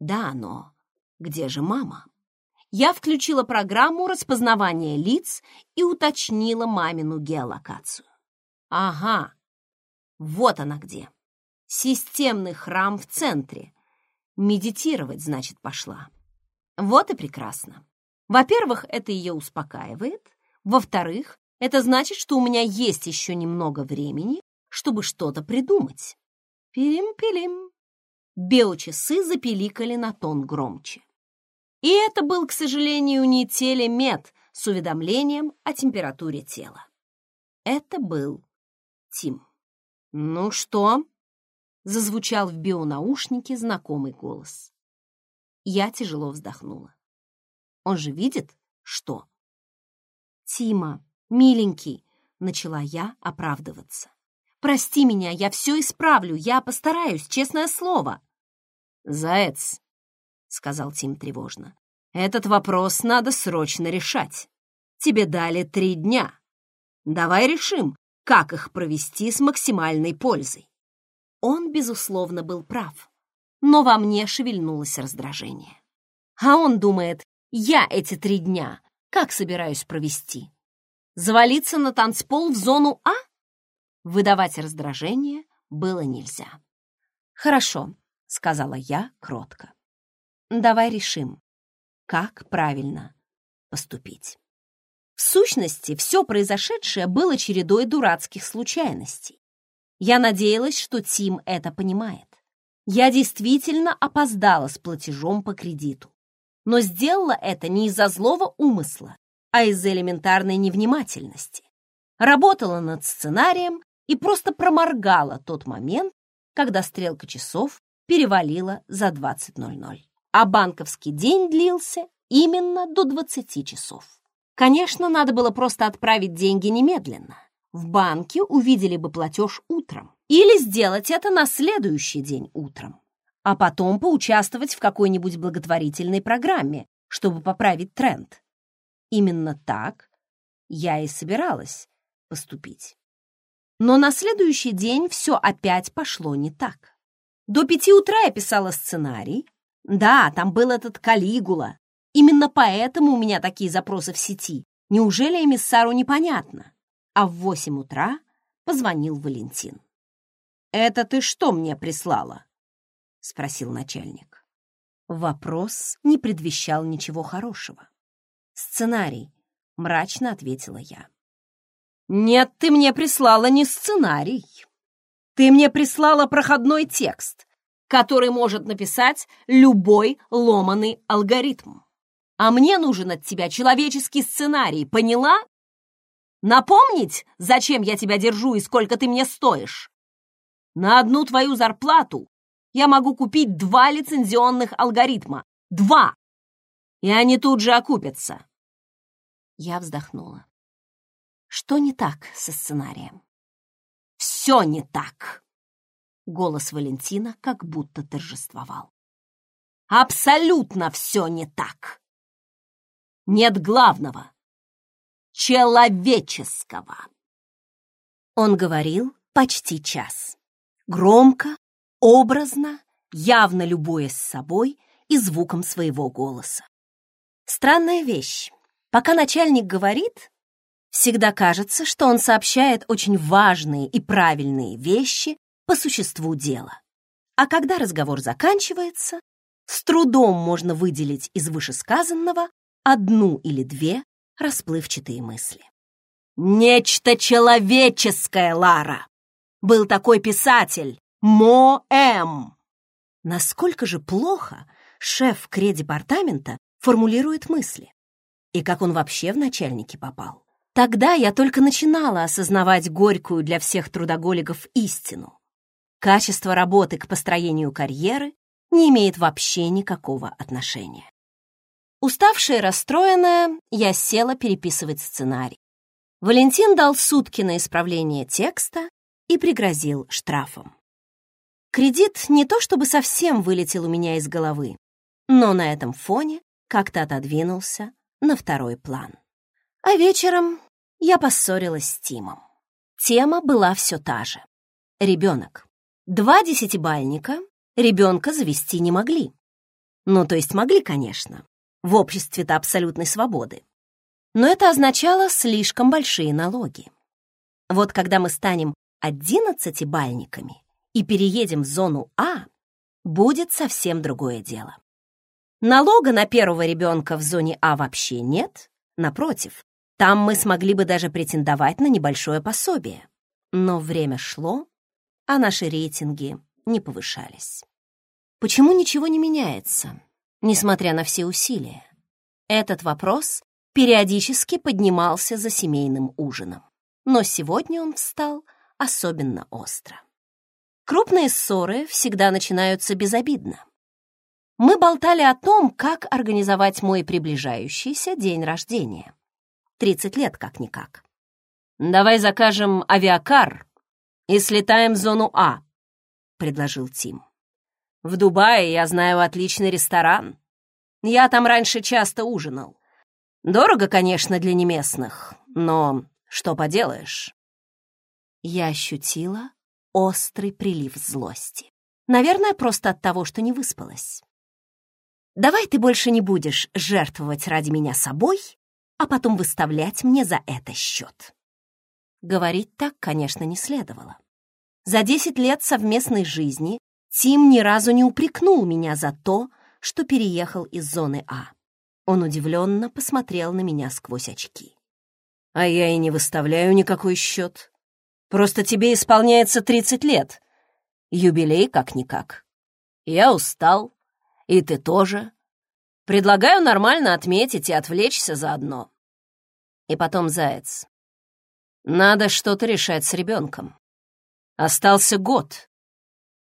Да, но где же мама? Я включила программу распознавания лиц и уточнила мамину геолокацию. Ага, вот она где. Системный храм в центре. Медитировать, значит, пошла. Вот и прекрасно. Во-первых, это ее успокаивает. Во-вторых, это значит, что у меня есть еще немного времени, чтобы что-то придумать. Пилим-пилим. Биочасы запиликали на тон громче. И это был, к сожалению, не телемет с уведомлением о температуре тела. Это был Тим. «Ну что?» — зазвучал в бионаушнике знакомый голос. Я тяжело вздохнула. Он же видит, что? Тима, миленький, начала я оправдываться. «Прости меня, я все исправлю, я постараюсь, честное слово». «Заяц», — сказал Тим тревожно, — «этот вопрос надо срочно решать. Тебе дали три дня. Давай решим, как их провести с максимальной пользой». Он, безусловно, был прав, но во мне шевельнулось раздражение. А он думает, я эти три дня как собираюсь провести? Завалиться на танцпол в зону А? Выдавать раздражение было нельзя. «Хорошо», — сказала я кротко. «Давай решим, как правильно поступить». В сущности, все произошедшее было чередой дурацких случайностей. Я надеялась, что Тим это понимает. Я действительно опоздала с платежом по кредиту но сделала это не из-за злого умысла, а из-за элементарной невнимательности. Работала над сценарием и просто проморгала тот момент, когда стрелка часов перевалила за 20.00. А банковский день длился именно до 20 часов. Конечно, надо было просто отправить деньги немедленно. В банке увидели бы платеж утром. Или сделать это на следующий день утром а потом поучаствовать в какой-нибудь благотворительной программе, чтобы поправить тренд. Именно так я и собиралась поступить. Но на следующий день все опять пошло не так. До пяти утра я писала сценарий. Да, там был этот Калигула. Именно поэтому у меня такие запросы в сети. Неужели эмиссару непонятно? А в восемь утра позвонил Валентин. «Это ты что мне прислала?» — спросил начальник. Вопрос не предвещал ничего хорошего. «Сценарий», — мрачно ответила я. «Нет, ты мне прислала не сценарий. Ты мне прислала проходной текст, который может написать любой ломаный алгоритм. А мне нужен от тебя человеческий сценарий, поняла? Напомнить, зачем я тебя держу и сколько ты мне стоишь? На одну твою зарплату я могу купить два лицензионных алгоритма. Два! И они тут же окупятся. Я вздохнула. Что не так со сценарием? Все не так. Голос Валентина как будто торжествовал. Абсолютно все не так. Нет главного — человеческого. Он говорил почти час. Громко, образно, явно любуясь собой и звуком своего голоса. Странная вещь. Пока начальник говорит, всегда кажется, что он сообщает очень важные и правильные вещи по существу дела. А когда разговор заканчивается, с трудом можно выделить из вышесказанного одну или две расплывчатые мысли. «Нечто человеческое, Лара! Был такой писатель, Мо-эм. Насколько же плохо шеф кредепартамента формулирует мысли? И как он вообще в начальники попал? Тогда я только начинала осознавать горькую для всех трудоголиков истину. Качество работы к построению карьеры не имеет вообще никакого отношения. Уставшая и расстроенная, я села переписывать сценарий. Валентин дал сутки на исправление текста и пригрозил штрафом. Кредит не то чтобы совсем вылетел у меня из головы, но на этом фоне как-то отодвинулся на второй план. А вечером я поссорилась с Тимом. Тема была все та же. Ребенок. Два десятибальника ребенка завести не могли. Ну, то есть могли, конечно, в обществе-то абсолютной свободы. Но это означало слишком большие налоги. Вот когда мы станем одиннадцатибальниками, и переедем в зону А, будет совсем другое дело. Налога на первого ребенка в зоне А вообще нет. Напротив, там мы смогли бы даже претендовать на небольшое пособие. Но время шло, а наши рейтинги не повышались. Почему ничего не меняется, несмотря на все усилия? Этот вопрос периодически поднимался за семейным ужином. Но сегодня он встал особенно остро. Крупные ссоры всегда начинаются безобидно. Мы болтали о том, как организовать мой приближающийся день рождения. 30 лет как-никак. «Давай закажем авиакар и слетаем в зону А», — предложил Тим. «В Дубае я знаю отличный ресторан. Я там раньше часто ужинал. Дорого, конечно, для неместных, но что поделаешь?» Я ощутила острый прилив злости. Наверное, просто от того, что не выспалась. «Давай ты больше не будешь жертвовать ради меня собой, а потом выставлять мне за это счет». Говорить так, конечно, не следовало. За десять лет совместной жизни Тим ни разу не упрекнул меня за то, что переехал из зоны А. Он удивленно посмотрел на меня сквозь очки. «А я и не выставляю никакой счет. Просто тебе исполняется тридцать лет. Юбилей как-никак. Я устал, и ты тоже. Предлагаю нормально отметить и отвлечься заодно. И потом, Заяц, надо что-то решать с ребенком. Остался год.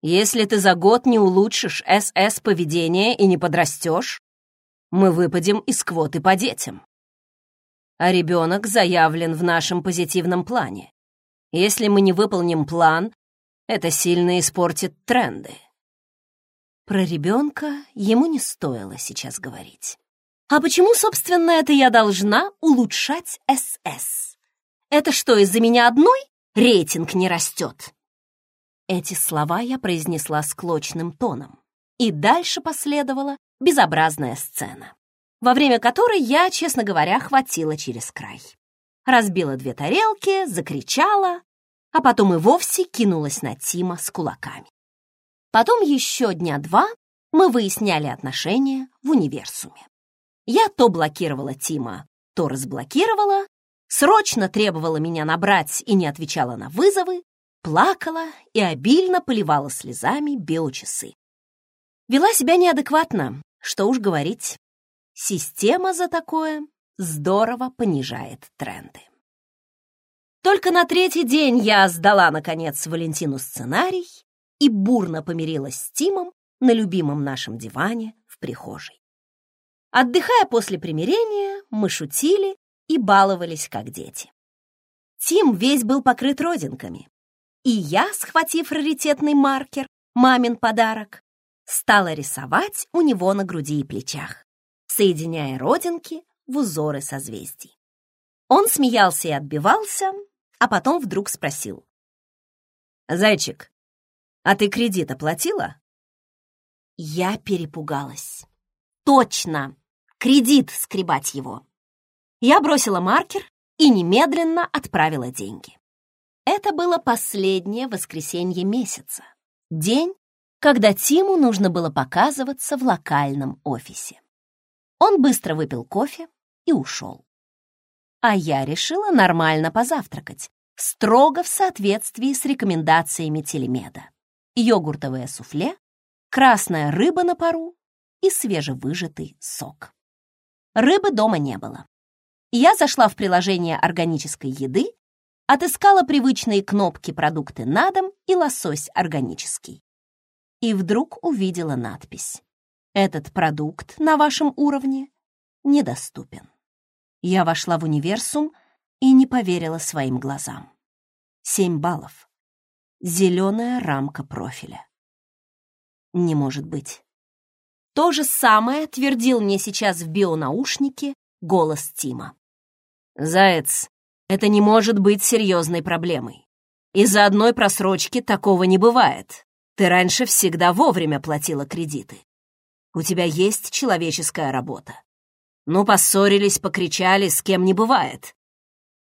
Если ты за год не улучшишь СС поведение и не подрастешь, мы выпадем из квоты по детям. А ребенок заявлен в нашем позитивном плане. Если мы не выполним план, это сильно испортит тренды. Про ребенка ему не стоило сейчас говорить. А почему, собственно, это я должна улучшать СС? Это что, из-за меня одной рейтинг не растет?» Эти слова я произнесла склочным тоном. И дальше последовала безобразная сцена, во время которой я, честно говоря, хватила через край. Разбила две тарелки, закричала, а потом и вовсе кинулась на Тима с кулаками. Потом еще дня два мы выясняли отношения в универсуме. Я то блокировала Тима, то разблокировала, срочно требовала меня набрать и не отвечала на вызовы, плакала и обильно поливала слезами биочасы. Вела себя неадекватно, что уж говорить. Система за такое здорово понижает тренды. Только на третий день я сдала, наконец, Валентину сценарий и бурно помирилась с Тимом на любимом нашем диване в прихожей. Отдыхая после примирения, мы шутили и баловались, как дети. Тим весь был покрыт родинками, и я, схватив раритетный маркер, мамин подарок, стала рисовать у него на груди и плечах, соединяя родинки в узоры созвездий. Он смеялся и отбивался, а потом вдруг спросил. «Зайчик, а ты кредит оплатила?» Я перепугалась. «Точно! Кредит скребать его!» Я бросила маркер и немедленно отправила деньги. Это было последнее воскресенье месяца. День, когда Тиму нужно было показываться в локальном офисе. Он быстро выпил кофе и ушел. А я решила нормально позавтракать, строго в соответствии с рекомендациями телемеда. Йогуртовое суфле, красная рыба на пару и свежевыжатый сок. Рыбы дома не было. Я зашла в приложение органической еды, отыскала привычные кнопки «Продукты на дом» и «Лосось органический». И вдруг увидела надпись «Этот продукт на вашем уровне недоступен». Я вошла в универсум и не поверила своим глазам. Семь баллов. Зеленая рамка профиля. Не может быть. То же самое твердил мне сейчас в бионаушнике голос Тима. «Заяц, это не может быть серьезной проблемой. Из-за одной просрочки такого не бывает. Ты раньше всегда вовремя платила кредиты. У тебя есть человеческая работа. Ну, поссорились, покричали, с кем не бывает.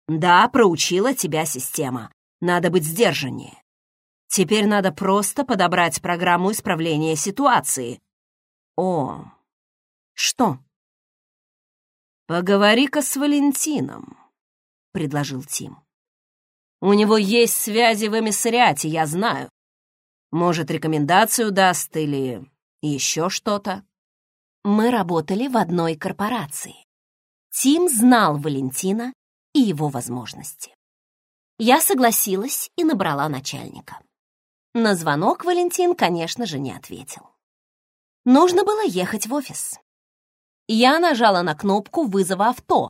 Да, проучила тебя система. Надо быть сдержаннее. Теперь надо просто подобрать программу исправления ситуации. О, что? «Поговори-ка с Валентином», — предложил Тим. «У него есть связи в эмиссариате, я знаю. Может, рекомендацию даст или еще что-то?» Мы работали в одной корпорации. Тим знал Валентина и его возможности. Я согласилась и набрала начальника. На звонок Валентин, конечно же, не ответил. Нужно было ехать в офис я нажала на кнопку вызова авто,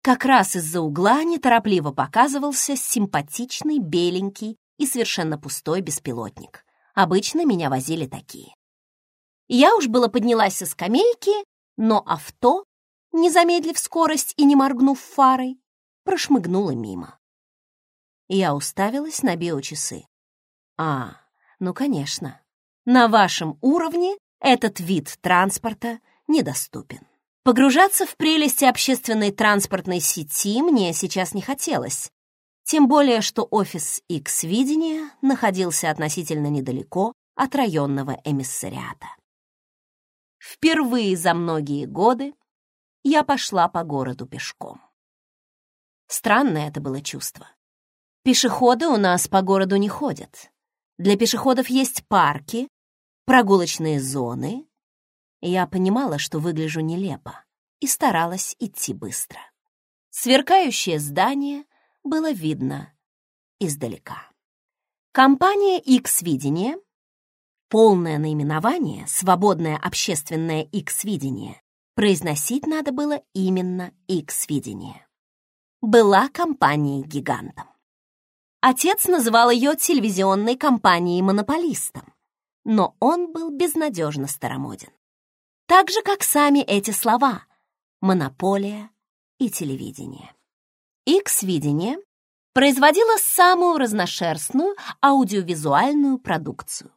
как раз из-за угла неторопливо показывался симпатичный, беленький и совершенно пустой беспилотник. Обычно меня возили такие. Я уж было поднялась со скамейки, но авто, не замедлив скорость и не моргнув фарой, прошмыгнуло мимо. Я уставилась на биочасы. А, ну, конечно, на вашем уровне этот вид транспорта недоступен. Погружаться в прелести общественной транспортной сети мне сейчас не хотелось, тем более что офис X-видения находился относительно недалеко от районного эмиссариата. Впервые за многие годы я пошла по городу пешком. Странное это было чувство. Пешеходы у нас по городу не ходят. Для пешеходов есть парки, прогулочные зоны. Я понимала, что выгляжу нелепо, и старалась идти быстро. Сверкающее здание было видно издалека. Компания X-Видение, полное наименование «Свободное общественное X-Видение», произносить надо было именно X-Видение, была компанией-гигантом. Отец называл ее телевизионной компанией-монополистом, но он был безнадежно старомоден. Так же, как сами эти слова «монополия» и «телевидение». X-видение производило самую разношерстную аудиовизуальную продукцию.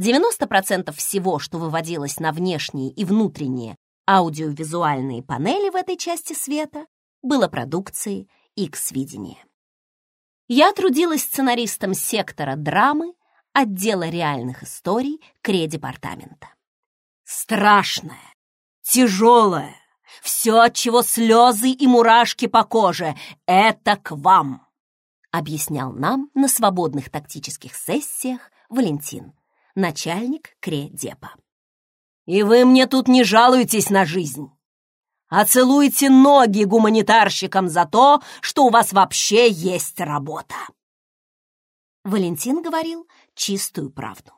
90% всего, что выводилось на внешние и внутренние аудиовизуальные панели в этой части света, было продукцией X-видения. Я трудилась сценаристом сектора драмы отдела реальных историй Кре-департамента. Страшное, тяжелое, все, от чего слезы и мурашки по коже, это к вам, объяснял нам на свободных тактических сессиях Валентин, начальник Кре-депа. И вы мне тут не жалуетесь на жизнь а целуйте ноги гуманитарщикам за то, что у вас вообще есть работа. Валентин говорил чистую правду.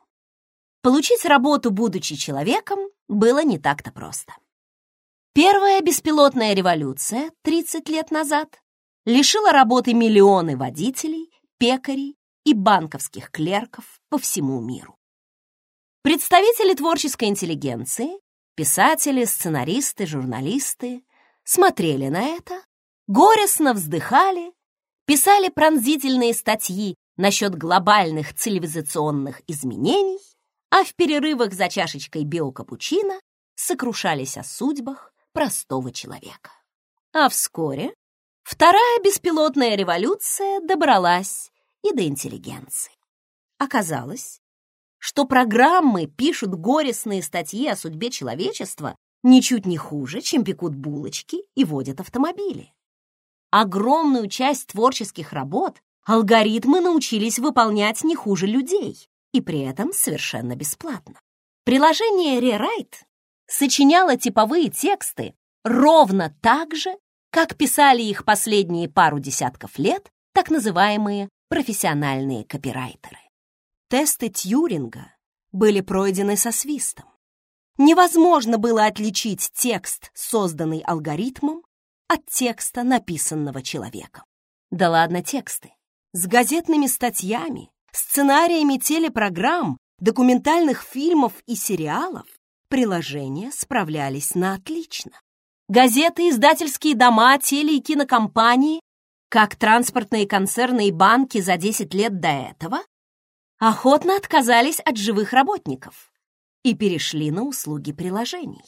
Получить работу, будучи человеком, было не так-то просто. Первая беспилотная революция 30 лет назад лишила работы миллионы водителей, пекарей и банковских клерков по всему миру. Представители творческой интеллигенции Писатели, сценаристы, журналисты смотрели на это, горестно вздыхали, писали пронзительные статьи насчет глобальных цивилизационных изменений, а в перерывах за чашечкой биокапучино сокрушались о судьбах простого человека. А вскоре вторая беспилотная революция добралась и до интеллигенции. Оказалось, что программы пишут горестные статьи о судьбе человечества ничуть не хуже, чем пекут булочки и водят автомобили. Огромную часть творческих работ алгоритмы научились выполнять не хуже людей и при этом совершенно бесплатно. Приложение Rewrite сочиняло типовые тексты ровно так же, как писали их последние пару десятков лет так называемые профессиональные копирайтеры. Тесты Тьюринга были пройдены со свистом. Невозможно было отличить текст, созданный алгоритмом, от текста, написанного человеком. Да ладно тексты. С газетными статьями, сценариями телепрограмм, документальных фильмов и сериалов приложения справлялись на отлично. Газеты, издательские дома, теле- и кинокомпании, как транспортные концерны и банки за 10 лет до этого, охотно отказались от живых работников и перешли на услуги приложений.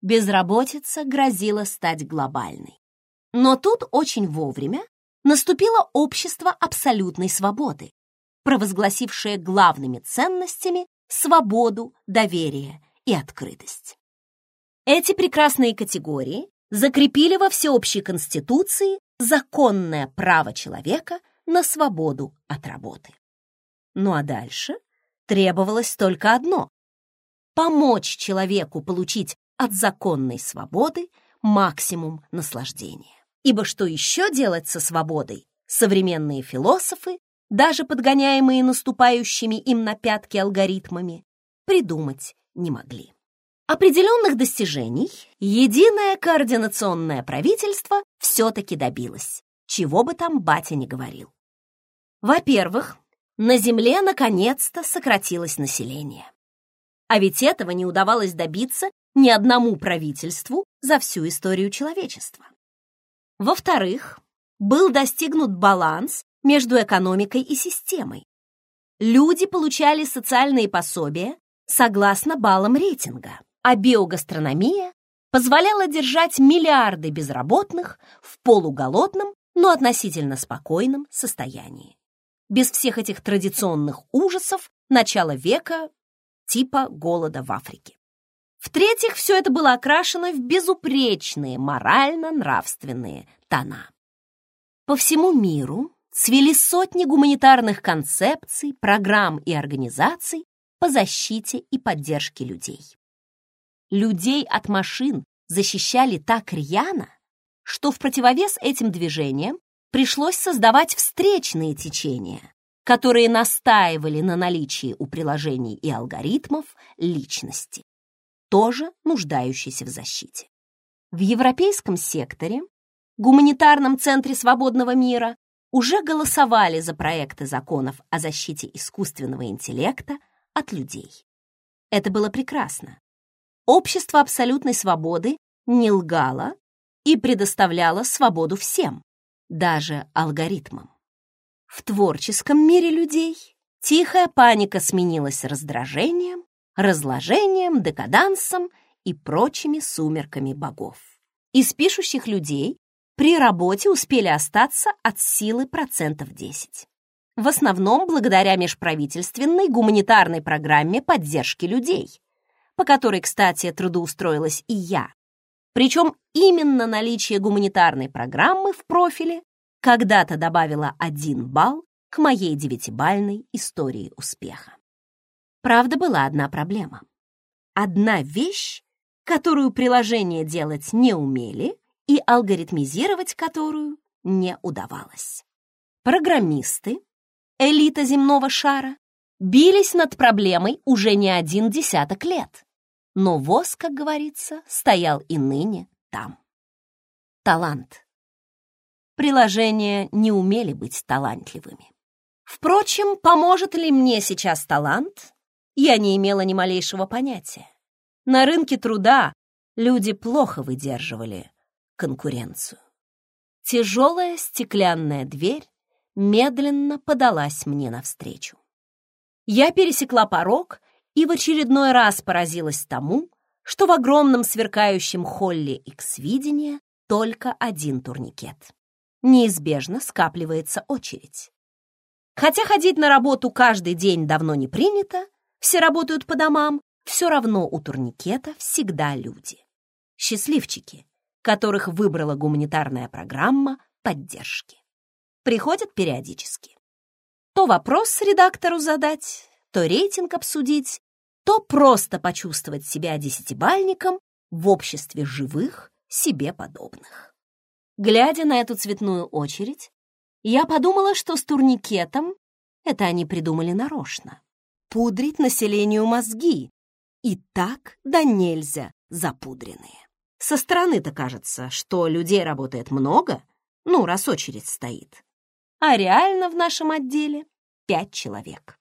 Безработица грозила стать глобальной. Но тут очень вовремя наступило общество абсолютной свободы, провозгласившее главными ценностями свободу, доверие и открытость. Эти прекрасные категории закрепили во всеобщей конституции законное право человека на свободу от работы. Ну а дальше требовалось только одно — помочь человеку получить от законной свободы максимум наслаждения. Ибо что еще делать со свободой? Современные философы, даже подгоняемые наступающими им на пятки алгоритмами, придумать не могли. Определенных достижений единое координационное правительство все-таки добилось, чего бы там батя не говорил. Во-первых, на Земле наконец-то сократилось население. А ведь этого не удавалось добиться ни одному правительству за всю историю человечества. Во-вторых, был достигнут баланс между экономикой и системой. Люди получали социальные пособия согласно баллам рейтинга, а биогастрономия позволяла держать миллиарды безработных в полуголодном, но относительно спокойном состоянии. Без всех этих традиционных ужасов начала века типа голода в Африке. В-третьих, все это было окрашено в безупречные морально-нравственные тона. По всему миру цвели сотни гуманитарных концепций, программ и организаций по защите и поддержке людей. Людей от машин защищали так рьяно, что в противовес этим движениям пришлось создавать встречные течения, которые настаивали на наличии у приложений и алгоритмов личности, тоже нуждающейся в защите. В европейском секторе, гуманитарном центре свободного мира, уже голосовали за проекты законов о защите искусственного интеллекта от людей. Это было прекрасно. Общество абсолютной свободы не лгало и предоставляло свободу всем, даже алгоритмам. В творческом мире людей тихая паника сменилась раздражением, разложением, декадансом и прочими сумерками богов. Из пишущих людей при работе успели остаться от силы процентов 10. В основном благодаря межправительственной гуманитарной программе поддержки людей, по которой, кстати, трудоустроилась и я. Причем именно наличие гуманитарной программы в профиле когда-то добавило один балл к моей девятибальной истории успеха. Правда, была одна проблема. Одна вещь, которую приложения делать не умели и алгоритмизировать которую не удавалось. Программисты, элита земного шара, бились над проблемой уже не один десяток лет. Но ВОЗ, как говорится, стоял и ныне там. Талант. Приложения не умели быть талантливыми. Впрочем, поможет ли мне сейчас талант, я не имела ни малейшего понятия. На рынке труда люди плохо выдерживали конкуренцию. Тяжелая стеклянная дверь медленно подалась мне навстречу. Я пересекла порог и в очередной раз поразилась тому, что в огромном сверкающем холле X-видения только один турникет. Неизбежно скапливается очередь. Хотя ходить на работу каждый день давно не принято, все работают по домам, все равно у турникета всегда люди. Счастливчики, которых выбрала гуманитарная программа поддержки. Приходят периодически. То вопрос редактору задать, то рейтинг обсудить, то просто почувствовать себя десятибальником в обществе живых, себе подобных. Глядя на эту цветную очередь, я подумала, что с турникетом это они придумали нарочно. Пудрить населению мозги. И так да нельзя запудренные. Со стороны-то кажется, что людей работает много, ну, раз очередь стоит. А реально в нашем отделе пять человек.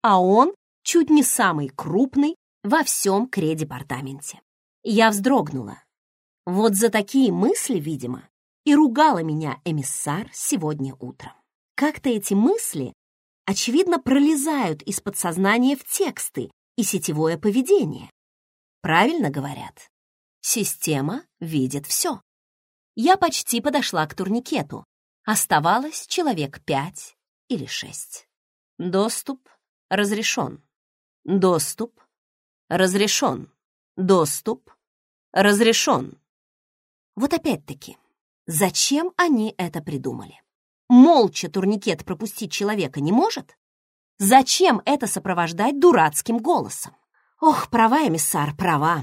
А он чуть не самый крупный во всем кредепартаменте. Я вздрогнула. Вот за такие мысли, видимо, и ругала меня эмиссар сегодня утром. Как-то эти мысли, очевидно, пролезают из подсознания в тексты и сетевое поведение. Правильно говорят. Система видит все. Я почти подошла к турникету. Оставалось человек пять или шесть. Доступ разрешен. Доступ разрешен. Доступ разрешен. Вот опять-таки, зачем они это придумали? Молча турникет пропустить человека не может? Зачем это сопровождать дурацким голосом? Ох, права, эмиссар, права.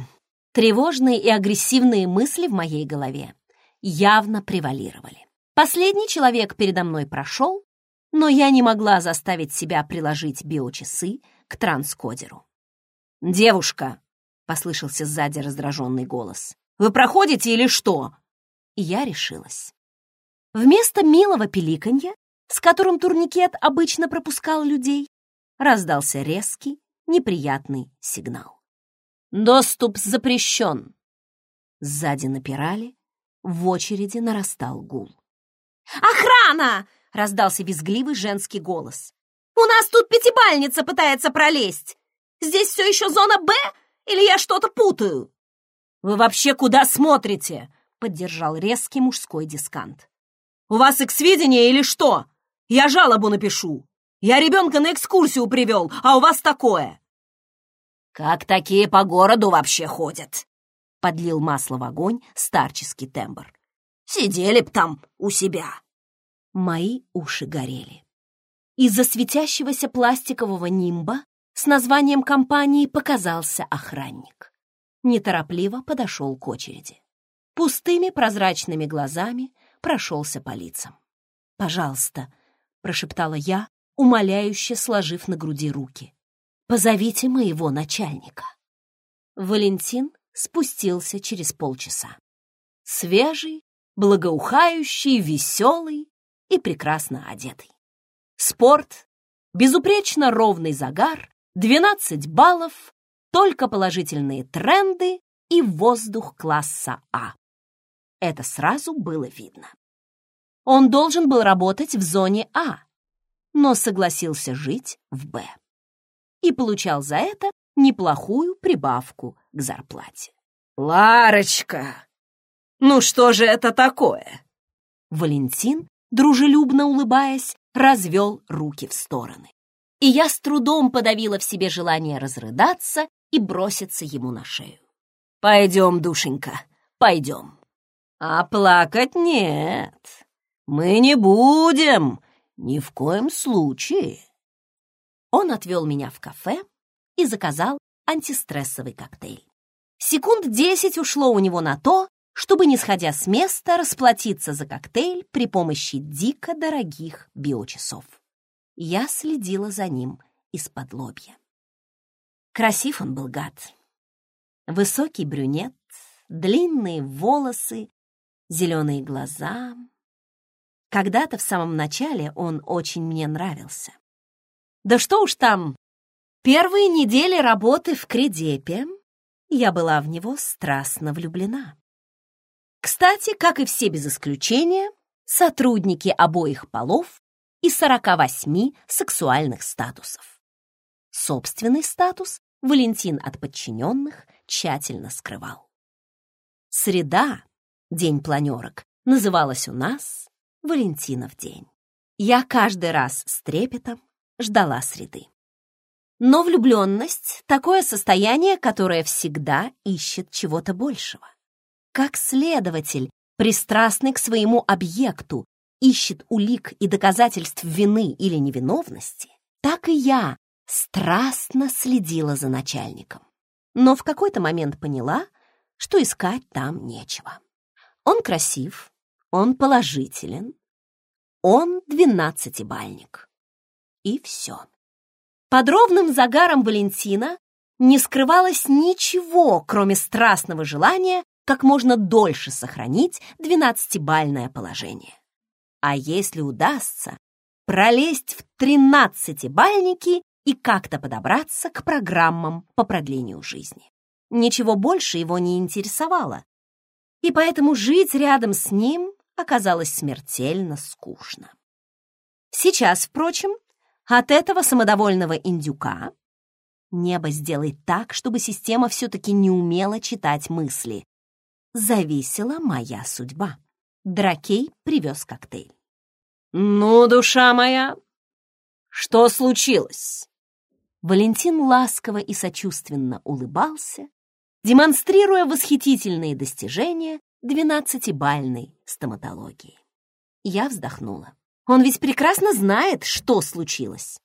Тревожные и агрессивные мысли в моей голове явно превалировали. Последний человек передо мной прошел, но я не могла заставить себя приложить биочасы к транскодеру. «Девушка!» — послышался сзади раздраженный голос. «Вы проходите или что?» И я решилась. Вместо милого пиликанья, с которым турникет обычно пропускал людей, раздался резкий, неприятный сигнал. «Доступ запрещен!» Сзади напирали, в очереди нарастал гул. «Охрана!» — раздался визгливый женский голос. «У нас тут пятибальница пытается пролезть! Здесь все еще зона «Б» или я что-то путаю?» «Вы вообще куда смотрите?» — поддержал резкий мужской дискант. «У вас эксвидение или что? Я жалобу напишу. Я ребенка на экскурсию привел, а у вас такое!» «Как такие по городу вообще ходят?» — подлил масло в огонь старческий тембр. «Сидели б там у себя!» Мои уши горели. Из-за светящегося пластикового нимба с названием компании показался охранник. Неторопливо подошел к очереди. Пустыми прозрачными глазами прошелся по лицам. «Пожалуйста», — прошептала я, умоляюще сложив на груди руки. «Позовите моего начальника». Валентин спустился через полчаса. Свежий, благоухающий, веселый и прекрасно одетый. Спорт, безупречно ровный загар, 12 баллов, только положительные тренды и воздух класса А. Это сразу было видно. Он должен был работать в зоне А, но согласился жить в Б. И получал за это неплохую прибавку к зарплате. «Ларочка, ну что же это такое?» Валентин дружелюбно улыбаясь, развел руки в стороны. И я с трудом подавила в себе желание разрыдаться и броситься ему на шею. «Пойдем, душенька, пойдем». «А плакать нет, мы не будем, ни в коем случае». Он отвел меня в кафе и заказал антистрессовый коктейль. Секунд десять ушло у него на то, чтобы, не сходя с места, расплатиться за коктейль при помощи дико дорогих биочасов. Я следила за ним из-под лобья. Красив он был гад. Высокий брюнет, длинные волосы, зеленые глаза. Когда-то в самом начале он очень мне нравился. Да что уж там, первые недели работы в Кредепе я была в него страстно влюблена. Кстати, как и все без исключения, сотрудники обоих полов и 48 сексуальных статусов. Собственный статус Валентин от подчиненных тщательно скрывал. Среда, день планерок, называлась у нас Валентинов день. Я каждый раз с трепетом ждала среды. Но влюбленность — такое состояние, которое всегда ищет чего-то большего. Как следователь, пристрастный к своему объекту, ищет улик и доказательств вины или невиновности, так и я страстно следила за начальником. Но в какой-то момент поняла, что искать там нечего. Он красив, он положителен, он двенадцатибальник. И все. Под ровным загаром Валентина не скрывалось ничего, кроме страстного желания как можно дольше сохранить двенадцатибальное положение. А если удастся, пролезть в тринадцатибальники и как-то подобраться к программам по продлению жизни. Ничего больше его не интересовало, и поэтому жить рядом с ним оказалось смертельно скучно. Сейчас, впрочем, от этого самодовольного индюка небо сделает так, чтобы система все-таки не умела читать мысли, зависела моя судьба. Дракей привез коктейль. «Ну, душа моя, что случилось?» Валентин ласково и сочувственно улыбался, демонстрируя восхитительные достижения двенадцатибальной стоматологии. Я вздохнула. Он ведь прекрасно знает, что случилось.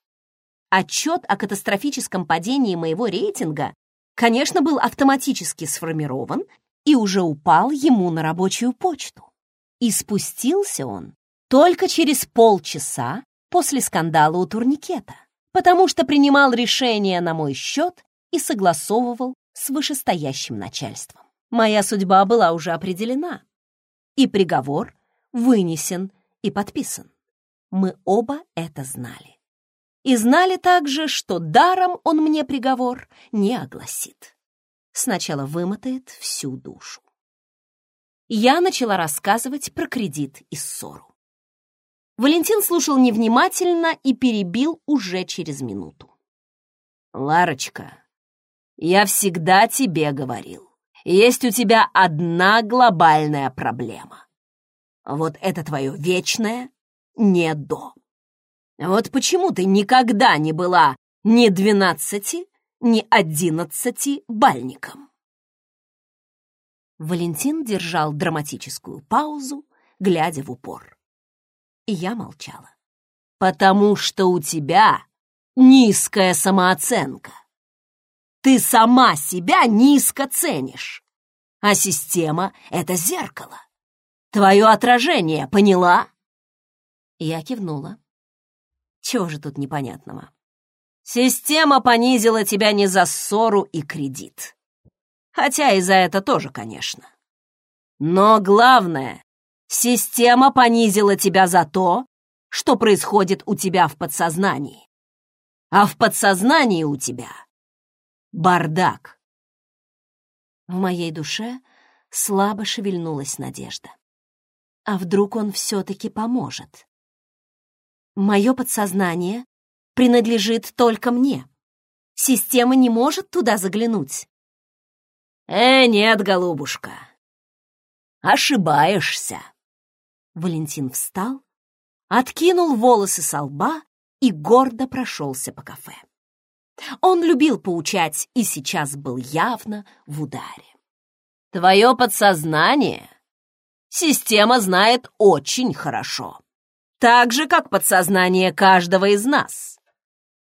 Отчет о катастрофическом падении моего рейтинга, конечно, был автоматически сформирован и уже упал ему на рабочую почту. И спустился он только через полчаса после скандала у турникета, потому что принимал решения на мой счет и согласовывал с вышестоящим начальством. Моя судьба была уже определена, и приговор вынесен и подписан. Мы оба это знали. И знали также, что даром он мне приговор не огласит. Сначала вымотает всю душу. Я начала рассказывать про кредит и ссору. Валентин слушал невнимательно и перебил уже через минуту. «Ларочка, я всегда тебе говорил, есть у тебя одна глобальная проблема. Вот это твое вечное «не до». Вот почему ты никогда не была ни двенадцати, ни одиннадцати бальником. Валентин держал драматическую паузу, глядя в упор. И я молчала. «Потому что у тебя низкая самооценка. Ты сама себя низко ценишь, а система — это зеркало. Твое отражение, поняла?» Я кивнула. Чего же тут непонятного? Система понизила тебя не за ссору и кредит. Хотя и за это тоже, конечно. Но главное, система понизила тебя за то, что происходит у тебя в подсознании. А в подсознании у тебя бардак. В моей душе слабо шевельнулась надежда. А вдруг он все-таки поможет? Мое подсознание принадлежит только мне. Система не может туда заглянуть. Э, нет, голубушка. Ошибаешься. Валентин встал, откинул волосы со лба и гордо прошелся по кафе. Он любил поучать и сейчас был явно в ударе. Твое подсознание система знает очень хорошо так же, как подсознание каждого из нас.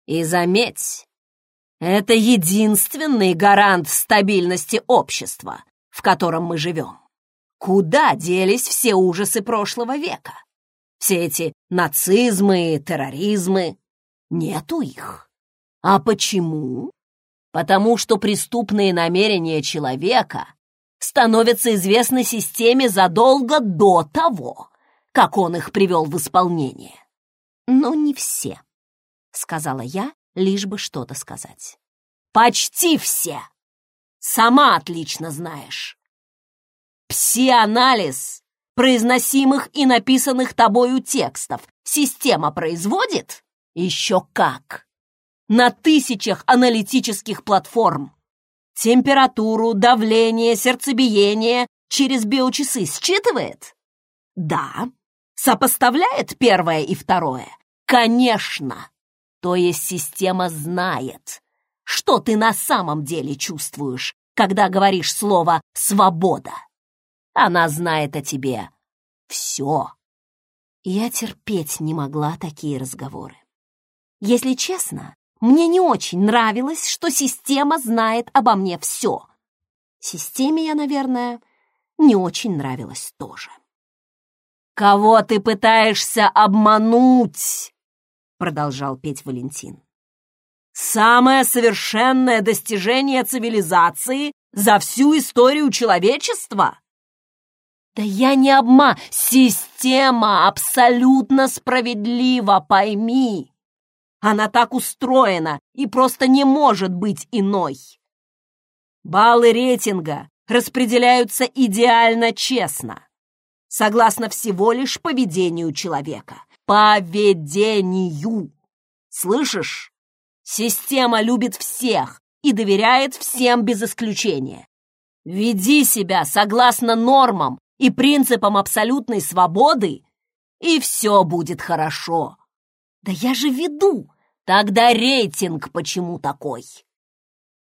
И заметь, это единственный гарант стабильности общества, в котором мы живем. Куда делись все ужасы прошлого века? Все эти нацизмы, терроризмы? Нету их. А почему? Потому что преступные намерения человека становятся известны системе задолго до того, как он их привел в исполнение. Но не все, сказала я, лишь бы что-то сказать. Почти все. Сама отлично знаешь. Псианализ произносимых и написанных тобою текстов система производит? Еще как! На тысячах аналитических платформ. Температуру, давление, сердцебиение через биочасы считывает? Да, Сопоставляет первое и второе? Конечно! То есть система знает, что ты на самом деле чувствуешь, когда говоришь слово «свобода». Она знает о тебе все. Я терпеть не могла такие разговоры. Если честно, мне не очень нравилось, что система знает обо мне все. Системе я, наверное, не очень нравилась тоже. «Кого ты пытаешься обмануть?» — продолжал петь Валентин. «Самое совершенное достижение цивилизации за всю историю человечества?» «Да я не обма... Система абсолютно справедлива, пойми! Она так устроена и просто не может быть иной. Баллы рейтинга распределяются идеально честно согласно всего лишь поведению человека. Поведению! Слышишь? Система любит всех и доверяет всем без исключения. Веди себя согласно нормам и принципам абсолютной свободы, и все будет хорошо. Да я же веду. Тогда рейтинг почему такой?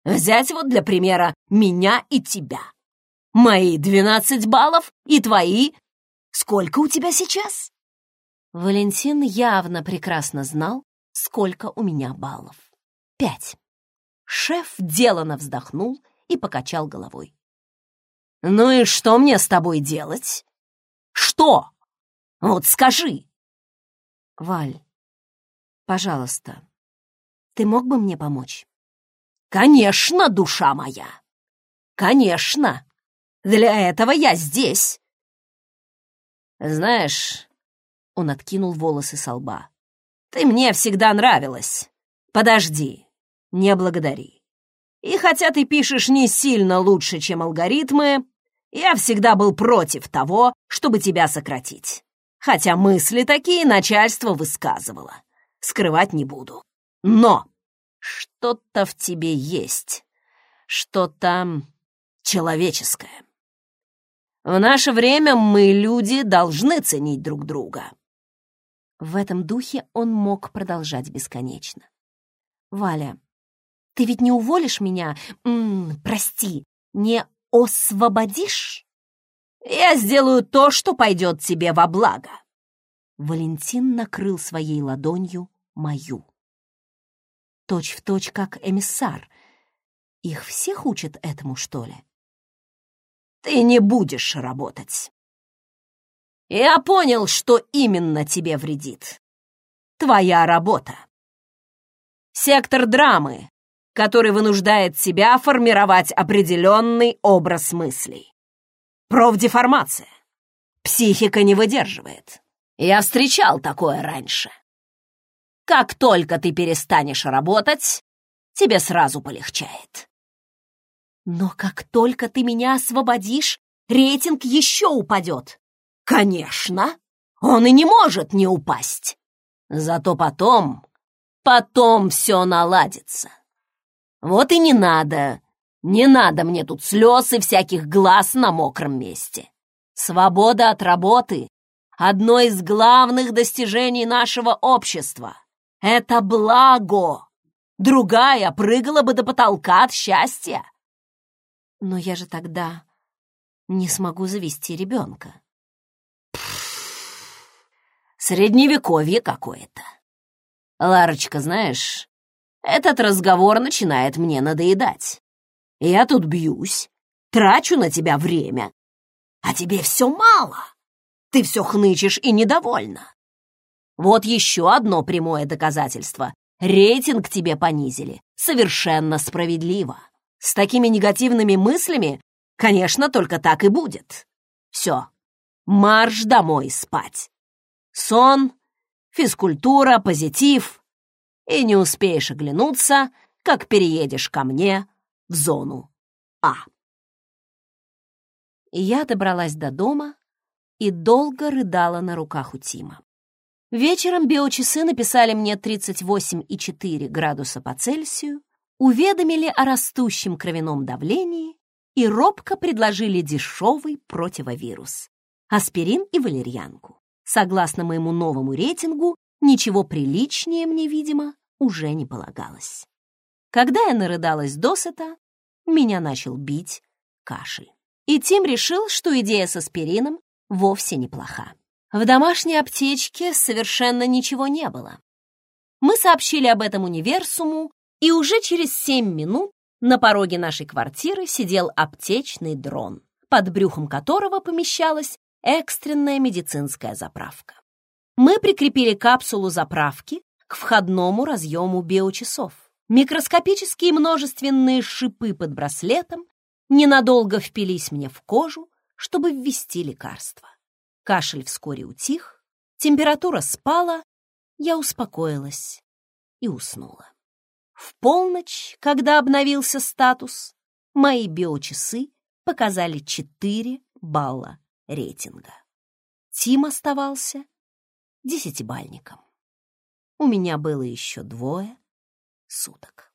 Взять вот для примера меня и тебя. Мои двенадцать баллов и твои Сколько у тебя сейчас?» Валентин явно прекрасно знал, сколько у меня баллов. Пять. Шеф делано вздохнул и покачал головой. «Ну и что мне с тобой делать? Что? Вот скажи!» «Валь, пожалуйста, ты мог бы мне помочь?» Конечно, душа моя. Конечно. Для этого я здесь. Знаешь, он откинул волосы со лба. Ты мне всегда нравилась. Подожди, не благодари. И хотя ты пишешь не сильно лучше, чем алгоритмы, я всегда был против того, чтобы тебя сократить. Хотя мысли такие начальство высказывало. Скрывать не буду. Но что-то в тебе есть. Что-то человеческое. В наше время мы, люди, должны ценить друг друга. В этом духе он мог продолжать бесконечно. «Валя, ты ведь не уволишь меня? М -м, прости, не освободишь? Я сделаю то, что пойдет тебе во благо». Валентин накрыл своей ладонью мою. Точь в точь, как эмиссар. Их всех учат этому, что ли? Ты не будешь работать. Я понял, что именно тебе вредит. Твоя работа. Сектор драмы, который вынуждает тебя формировать определенный образ мыслей. Профдеформация. Психика не выдерживает. Я встречал такое раньше. Как только ты перестанешь работать, тебе сразу полегчает. Но как только ты меня освободишь, рейтинг еще упадет. Конечно, он и не может не упасть. Зато потом, потом все наладится. Вот и не надо, не надо мне тут слез и всяких глаз на мокром месте. Свобода от работы — одно из главных достижений нашего общества. Это благо. Другая прыгала бы до потолка от счастья. Но я же тогда не смогу завести ребенка. Средневековье какое-то. Ларочка, знаешь, этот разговор начинает мне надоедать. Я тут бьюсь, трачу на тебя время, а тебе все мало. Ты все хнычешь и недовольна. Вот еще одно прямое доказательство. Рейтинг тебе понизили. Совершенно справедливо. С такими негативными мыслями, конечно, только так и будет. Все, марш домой спать. Сон, физкультура, позитив. И не успеешь оглянуться, как переедешь ко мне в зону А. Я добралась до дома и долго рыдала на руках у Тима. Вечером биочасы написали мне 38,4 градуса по Цельсию, уведомили о растущем кровяном давлении и робко предложили дешевый противовирус — аспирин и валерьянку. Согласно моему новому рейтингу, ничего приличнее мне, видимо, уже не полагалось. Когда я нарыдалась досыта, меня начал бить кашель. И Тим решил, что идея с аспирином вовсе неплоха. В домашней аптечке совершенно ничего не было. Мы сообщили об этом универсуму, и уже через семь минут на пороге нашей квартиры сидел аптечный дрон, под брюхом которого помещалась экстренная медицинская заправка. Мы прикрепили капсулу заправки к входному разъему биочасов. Микроскопические множественные шипы под браслетом ненадолго впились мне в кожу, чтобы ввести лекарство. Кашель вскоре утих, температура спала, я успокоилась и уснула. В полночь, когда обновился статус, мои биочасы показали 4 балла рейтинга. Тим оставался десятибальником. У меня было еще двое суток.